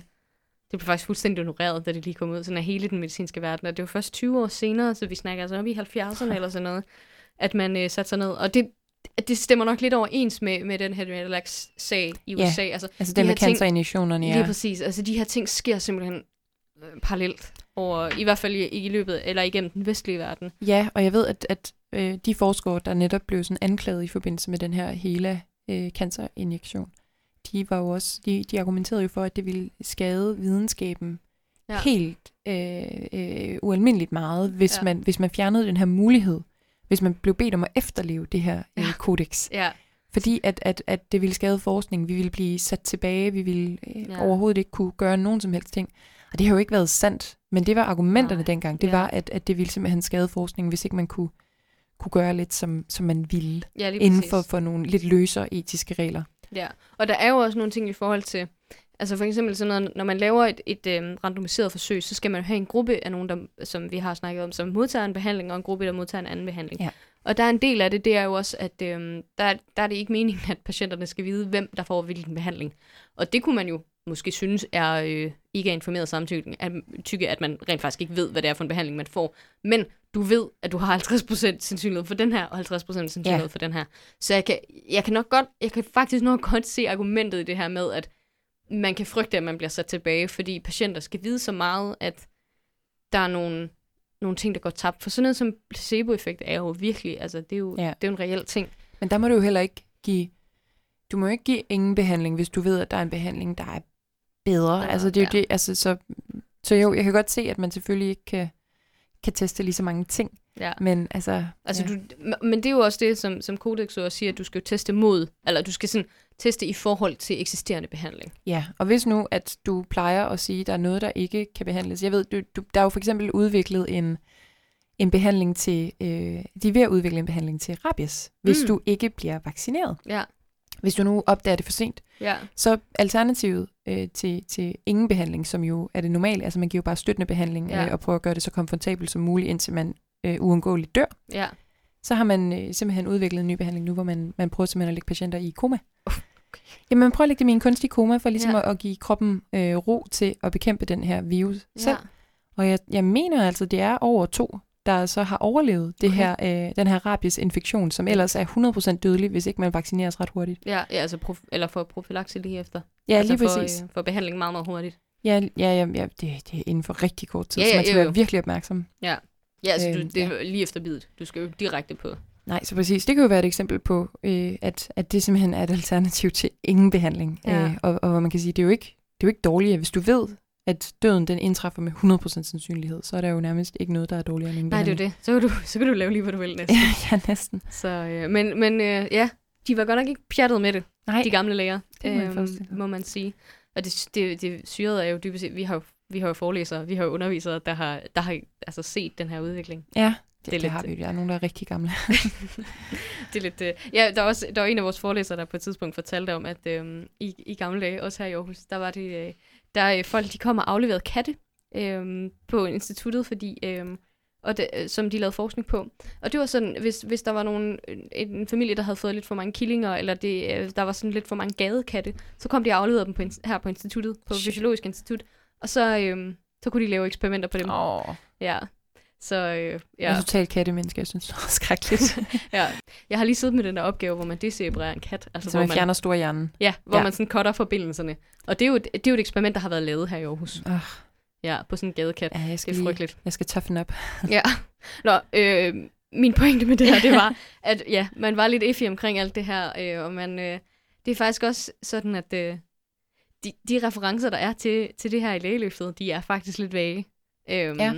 blev faktisk fuldstændig ignoreret, da det lige kom ud, sådan af hele den medicinske verden, og det var først 20 år senere, så vi snakker altså op i 70'erne eller sådan noget, at man øh, satte sig ned, og det, det stemmer nok lidt overens med, med den her Relax-sag i Ja. USA, altså Altså De det med her ting- cancerinjektionerne, Lige ja. præcis. Altså, de her ting sker simpelthen øh, parallelt over, i hvert fald i, i løbet, eller igennem den vestlige verden. Ja, og jeg ved, at, at øh, de forskere, der netop blev sådan anklaget i forbindelse med den her hele øh, cancerinjektion, de var jo også, de, de argumenterede jo for, at det ville skade videnskaben Ja. helt øh, øh, ualmindeligt meget, hvis, Ja. man, hvis man fjernede den her mulighed, hvis man blev bedt om at efterleve det her øh, Ja. kodex. Ja, Fordi at, at, at det ville skade forskningen, vi ville blive sat tilbage, vi ville øh, ja. overhovedet ikke kunne gøre nogen som helst ting. Og det har jo ikke været sandt, men det var argumenterne Nej. dengang. Det Ja. var, at, at det ville simpelthen skade forskningen, hvis ikke man kunne, kunne gøre lidt, som, som man ville, ja inden for, for nogle lidt løsere etiske regler. Ja, og der er jo også nogle ting i forhold til, altså for eksempel sådan noget, når man laver et, et øhm, randomiseret forsøg, så skal man have en gruppe af nogen, der, som vi har snakket om, som modtager en behandling, og en gruppe, der modtager en anden behandling. Ja. Og der er en del af det, det er jo også, at øhm, der, der er det ikke meningen, at patienterne skal vide, hvem der får hvilken behandling. Og det kunne man jo måske synes er øh, ikke er informeret samtykke, at, tykke, at man rent faktisk ikke ved, hvad det er for en behandling, man får. Men du ved, at du har 50% sandsynlighed for den her, og 50% sandsynlighed Ja. for den her. Så jeg kan, jeg kan nok godt, jeg kan faktisk nok godt se argumentet i det her med, at man kan frygte, at man bliver sat tilbage, fordi patienter skal vide så meget, at der er nogle, nogle ting, der går tabt. For sådan noget som placeboeffekt er jo virkelig, altså det er jo, Ja. ja. det er jo en reel ting. Men der må du jo heller ikke give... Du må jo ikke give ingen behandling, hvis du ved, at der er en behandling, der er bedre. Bedre, altså, det er jo ja. det, altså, så, så jo, jeg kan godt se, at man selvfølgelig ikke kan, kan teste lige så mange ting. Ja. Men altså... Altså, ja. du, men det er jo også det, som, som Codex også siger, at du skal jo teste mod, eller du skal sådan teste i forhold til eksisterende behandling. Ja, og hvis nu, at du plejer at sige, at der er noget, der ikke kan behandles. Jeg ved, du, du, der er jo for eksempel udviklet en, en behandling til... Øh, de er ved at udvikle en behandling til rabies, hvis Mm. du ikke bliver vaccineret. Ja, Hvis du nu opdager det for sent. ja, Så alternativet øh, til, til ingen behandling, som jo er det normale, altså man giver jo bare støttende behandling Ja. øh, og prøver at gøre det så komfortabelt som muligt, indtil man øh, uundgåeligt dør. ja. Så har man øh, simpelthen udviklet en ny behandling nu, hvor man, man prøver simpelthen at lægge patienter i koma. Jamen man prøver at lægge dem i en kunstig koma, for ligesom Ja. ja. at, at give kroppen øh, ro til at bekæmpe den her virus ja. selv. Og jeg, jeg mener altså, det er over to, der så har overlevet det Okay. her, øh, den her rabies-infektion, som ellers er 100% dødelig, hvis ikke man vaccineres ret hurtigt. Ja, ja altså prof- eller for profilakse lige efter. Ja, altså lige for, præcis. Øh, for behandling meget, meget hurtigt. Ja, ja, ja, ja det, det er inden for rigtig kort tid, Ja, så ja, man skal jo, være jo. virkelig opmærksom. Ja, altså Øhm, du, det er lige efter bidet. Du skal jo direkte på. Nej, så præcis. Det kan jo være et eksempel på, øh, at, at det simpelthen er et alternativ til ingen behandling. Ja. Øh, og, og man kan sige, det er jo ikke, det er jo ikke dårligt, hvis du ved, at døden den indtræffer med 100% sandsynlighed, så er der jo nærmest ikke noget, der er dårligere end ingen Nej, det er det. Så kan du, så kan du lave lige, hvad du vil næsten. Ja, næsten. Så, øh, men men øh, ja, de var godt nok ikke pjattet med det, Nej, de gamle læger, det må man forestille sig. må man sige. Og det, det, det syrede er jo dybest set, vi har jo, vi har jo forelæsere, vi har jo undervisere, der har, der har altså set den her udvikling. ja, det, det er det, lidt- har vi jo. Der er nogen, der er rigtig gamle. Det er lidt, øh, ja, der var, også, der var en af vores forelæsere, der på et tidspunkt fortalte om, at øh, i, i gamle dage, også her i Aarhus, der var det, øh, der er folk, de kom og afleverede katte øh, på instituttet, fordi, øh, og det, øh, som de lavede forskning på. Og det var sådan, hvis, hvis der var nogen, en, en familie, der havde fået lidt for mange killinger, eller det, øh, der var sådan lidt for mange gadekatte, så kom de og afleverede dem på, her på instituttet, på. Fysiologisk Institut, og så, øh, så kunne de lave eksperimenter på dem. Oh, Ja. Så øh, jeg ja, er totalt kattemenneske. Jeg synes, det er skrækkeligt. ja, jeg har lige siddet med den der opgave, hvor man deseparerer en kat. Altså, så hvor man man, fjerner store hjernen. Ja, hvor Ja. man sådan cutter forbindelserne. Og det er, jo et, det er jo et eksperiment, der har været lavet her i Aarhus. Oh, Ja, på sådan en gadekat. ja, jeg Det skal, er lige, frygteligt. jeg skal toughen up. Ja. Nå, øh, min pointe med det her, det var, at ja, man var lidt iffy omkring alt det her, øh, og man, øh, det er faktisk også sådan, at øh, de, de referencer, der er til, til det her i lægeløftet, de er faktisk lidt vage. Øhm, Ja.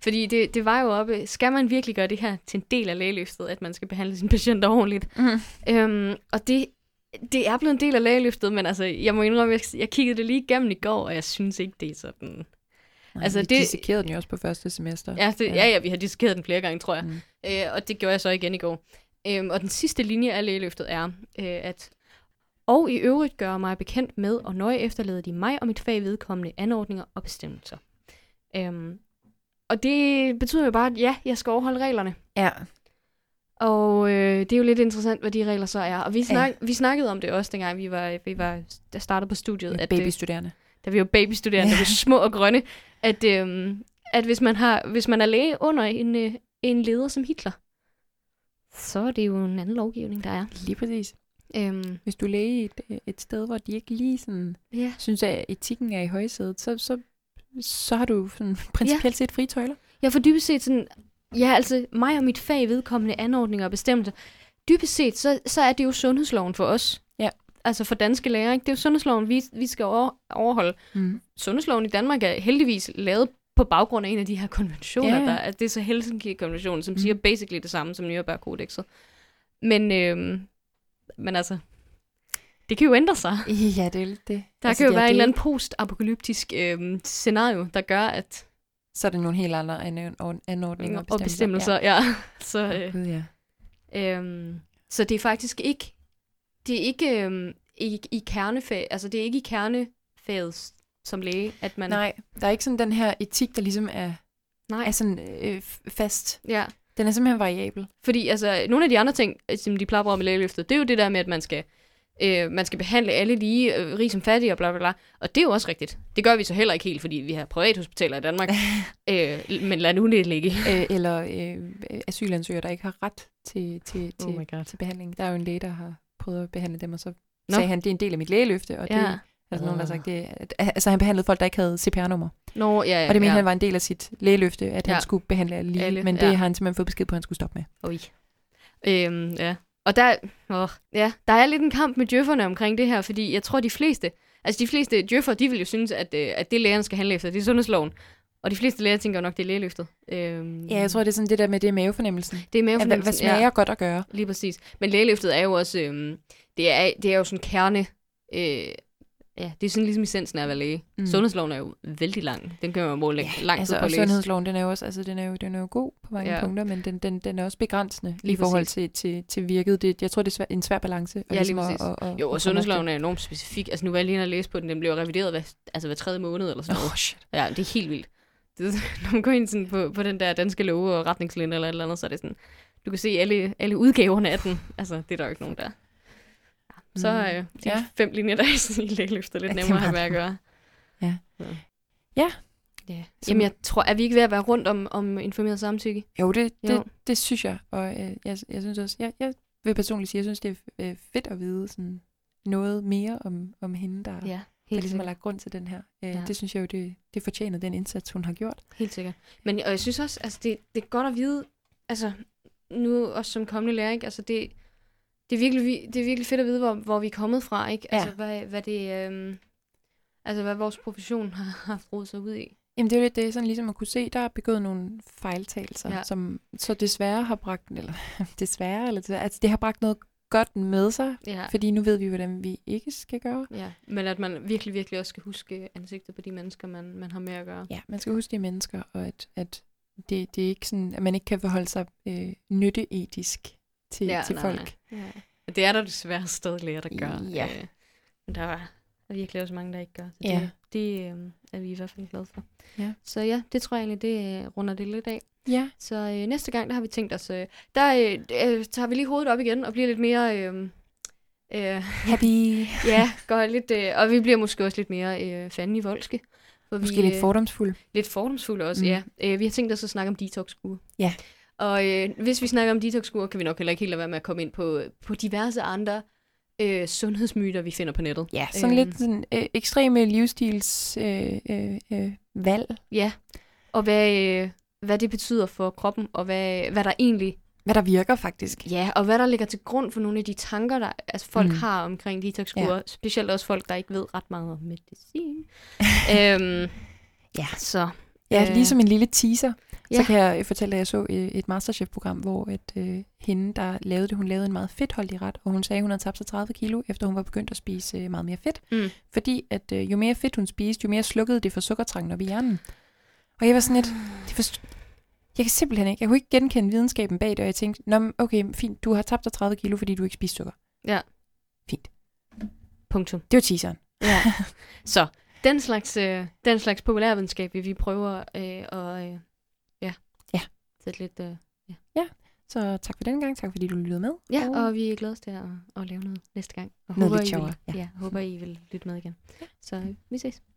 Fordi det, det var jo oppe, skal man virkelig gøre det her til en del af lægeløftet, at man skal behandle sine patienter ordentligt? Mm. Øhm, og det, det er blevet en del af lægeløftet, men altså, jeg må indrømme, jeg, jeg kiggede det lige igennem i går, og jeg synes ikke, det er sådan... Nej, Altså, vi det- dissekerede den jo også på første semester. Ja, det, ja, ja, vi har diskuteret den flere gange, tror jeg. Mm. Øh, og det gjorde jeg så igen i går. Øhm, og den sidste linje af lægeløftet er, øh, at og i øvrigt gør mig bekendt med og nøje efterlede de mig og mit fag vedkommende anordninger og bestemmelser. Øhm, og det betyder jo bare, at ja, jeg skal overholde reglerne. Ja, Og øh, det er jo lidt interessant, hvad de regler så er. Og vi, snak, ja. vi snakkede om det også, dengang vi var, vi var der startede på studiet. med at, øh, babystuderende. da vi var babystuderende, Ja. da vi var små og grønne, at, øhm, at hvis, man har, hvis man er læge under en, øh, en leder som Hitler, så er det jo en anden lovgivning, der er. Lige præcis. Øhm, Hvis du er læge et, øh, et sted, hvor de ikke lige sådan, ja. synes, at etikken er i højsædet, så, så, så har du sådan, principielt set frie tøjler. Jeg får dybest set sådan, ja altså mig og mit fag vedkommende anordninger og bestemmelser, dybest set, så, så er det jo sundhedsloven for os. Ja. Altså for danske læger, ikke? Det er jo sundhedsloven, vi, vi skal over, overholde. Mm. Sundhedsloven i Danmark er heldigvis lavet på baggrund af en af de her konventioner, Ja, ja, ja. der er, det er så Helsinki-konventionen, som Mm. siger basically det samme som Nürnberg-kodexet. Men, øhm, men altså, det kan jo ændre sig. Ja, det er lidt det. Der Altså, kan jo det være en det eller anden post-apokalyptisk øhm, scenario, der gør, at Så er det nogle helt andre an- anordninger og bestemmelser, ja. ja. Så, øh, Gud, ja. øhm, så det er faktisk ikke, det er ikke øhm, i, i kernefag, altså det er ikke i kernefaget som læge, at man... Nej, der er ikke sådan den her etik, der ligesom er, Nej. er sådan øh, fast. Ja, Den er simpelthen variabel. Fordi altså, nogle af de andre ting, som de plapper om i lægeløftet, det er jo det der med, at man skal, øh, man skal behandle alle lige, øh, rig som fattige og bla bla bla. Og det er jo også rigtigt. Det gør vi så heller ikke helt, fordi vi har privathospitaler i Danmark. øh, men lad nu det ligge. Øh, eller øh, asylansøgere, der ikke har ret til, til, til, Oh my God. til behandling. Der er jo en læge, der har prøvet at behandle dem, og så Nå. sagde han, det er en del af mit lægeløfte, og det Ja. Altså nogen, der har sagt, det, altså han behandlede folk, der ikke havde CPR-nummer. Nå, ja, ja. Og det mente ja. han var en del af sit lægeløfte, at han Ja. skulle behandle alle lige. Alle, men det ja. har han simpelthen fået besked på, at han skulle stoppe med. Oj. Øhm, ja. Og der, åh, ja, der er lidt en kamp med djøfferne omkring det her, fordi jeg tror, de fleste, altså de fleste djøffer, de vil jo synes, at, øh, at det lægerne skal handle efter, det er sundhedsloven. Og de fleste læger tænker nok, det er lægeløftet. Øhm, Ja, jeg tror, det er sådan det der med det er mavefornemmelsen. det er Ja, hvad, mavefornemmelsen. hvad smager ja. godt at gøre? Lige præcis. Men lægeløftet er jo også, øhm, det, er, det er jo sådan kerne, øh, ja, det er sådan ligesom essensen af at være læge. Mm. Sundhedsloven er jo vældig lang. Den kan man jo måle ja, lang altså, på og at læse. sundhedsloven, den er jo også, altså, den er jo, den er jo god på mange Ja. ja. punkter, men den, den, den er også begrænsende Lige i forhold til, til, til virket. Det, jeg tror, det er svær, en svær balance. Ja, lige at, præcis. at, at, Jo, og sundhedsloven er enormt specifik. Altså nu var jeg lige inde og læse på den, den bliver revideret hver, altså hver tredje måned eller sådan noget. Oh, shit. Ja, det er helt vildt. Det, når man går ind sådan på, på den der danske love og retningslinjer eller et eller andet, så er det sådan, du kan se alle, alle udgaverne af den. Altså, det er der jo ikke nogen der. Ja, så Mm, er øh, de ja. fem linjer, der er i en lægeløfter lidt Ja, det er nemmere at have med at gøre. Ja. Ja. ja. Så- Jamen, jeg tror, er vi ikke ved at være rundt om, om informeret samtykke? Jo, det, det, Jo. det synes jeg. Og øh, jeg, jeg synes også, jeg, jeg vil personligt sige, jeg synes, det er øh, fedt at vide sådan noget mere om, om hende, der, Ja, der helt ligesom har lagt grund til den her. Øh, Ja. Det synes jeg jo, det, det fortjener den indsats, hun har gjort. Helt sikkert. Men og jeg synes også, altså det, det er godt at vide, altså nu også som kommende lærer, ikke? Altså det, det, er virkelig, vi- det er virkelig fedt at vide, hvor, hvor vi er kommet fra, ikke? Altså Ja. hvad, hvad det, øhm, altså hvad vores profession har haft rodet sig ud i. Jamen det er jo lidt det, sådan ligesom at kunne se, der er begået nogle fejltagelser, ja. som så desværre har bragt, eller desværre, eller desværre, altså det har bragt noget godt med sig, Ja. fordi nu ved vi, hvordan vi ikke skal gøre. ja. Men at man virkelig, virkelig også skal huske ansigtet på de mennesker, man, man har med at gøre. Ja, man skal huske de mennesker, og at, at det, det er ikke sådan, at man ikke kan forholde sig øh, nytteetisk til, Ja, til nej, folk. nej. Ja. Det er der desværre stadig læger, der gør. Ja. Øh, men der er er virkelig også mange, der ikke gør. Så Ja. det, det øh, er vi i hvert fald glade for. Ja. Så ja, det tror jeg egentlig, det øh, runder det lidt af. Ja, Så øh, næste gang, der har vi tænkt os, øh, der øh, øh, tager vi lige hovedet op igen og bliver lidt mere, øh, øh, happy. ja, går lidt, øh, og vi bliver måske også lidt mere øh, fanden i voldske. For Måske vi, lidt øh, fordomsfuld. lidt fordomsfulde også, mm. Ja. Øh, vi har tænkt os at snakke om detox Ja. Og øh, hvis vi snakker om detox kan vi nok heller ikke helt lade være med at komme ind på, på diverse andre øh, sundhedsmyter, vi finder på nettet. Ja, sådan Øhm. lidt sådan, øh, ekstreme livsstils øh, øh, øh, valg. Ja, og hvad, øh, hvad det betyder for kroppen, og hvad, hvad der egentlig Hvad der virker faktisk. Ja, og hvad der ligger til grund for nogle af de tanker, der altså folk mm. Har omkring detoxkurer. Ja. Ja. Specielt også folk, der ikke ved ret meget om medicin. øhm, Ja. Så, Ja, Øh. ligesom en lille teaser, ja. Ja. så kan jeg fortælle, at jeg så øh, et Masterchef-program, hvor at, øh, hende, der lavede det, hun lavede en meget fedtholdig ret, og hun sagde, at hun havde tabt sig 30 kilo, efter hun var begyndt at spise øh, meget mere fedt. Mm. Fordi at øh, jo mere fedt hun spiste, jo mere slukkede det for sukkertrangen op i hjernen. Og jeg var sådan lidt, det forst- jeg kan simpelthen ikke, jeg kunne ikke genkende videnskaben bag det, og jeg tænkte, Nå, okay, fint, du har tabt dig 30 kilo, fordi du ikke spiser sukker. punktum. Det var teaseren. Ja. så, den slags, øh, den slags populærvidenskab vil vi prøve øh, og øh, ja, Ja. Sætte lidt... Øh, Så tak for den gang, tak fordi du lyttede med. ja, og vi glæder os til at, at lave noget næste gang. Og Noget håber, lidt sjovere, ja. ja. ja, håber, I vil lytte med igen. Så øh, vi ses.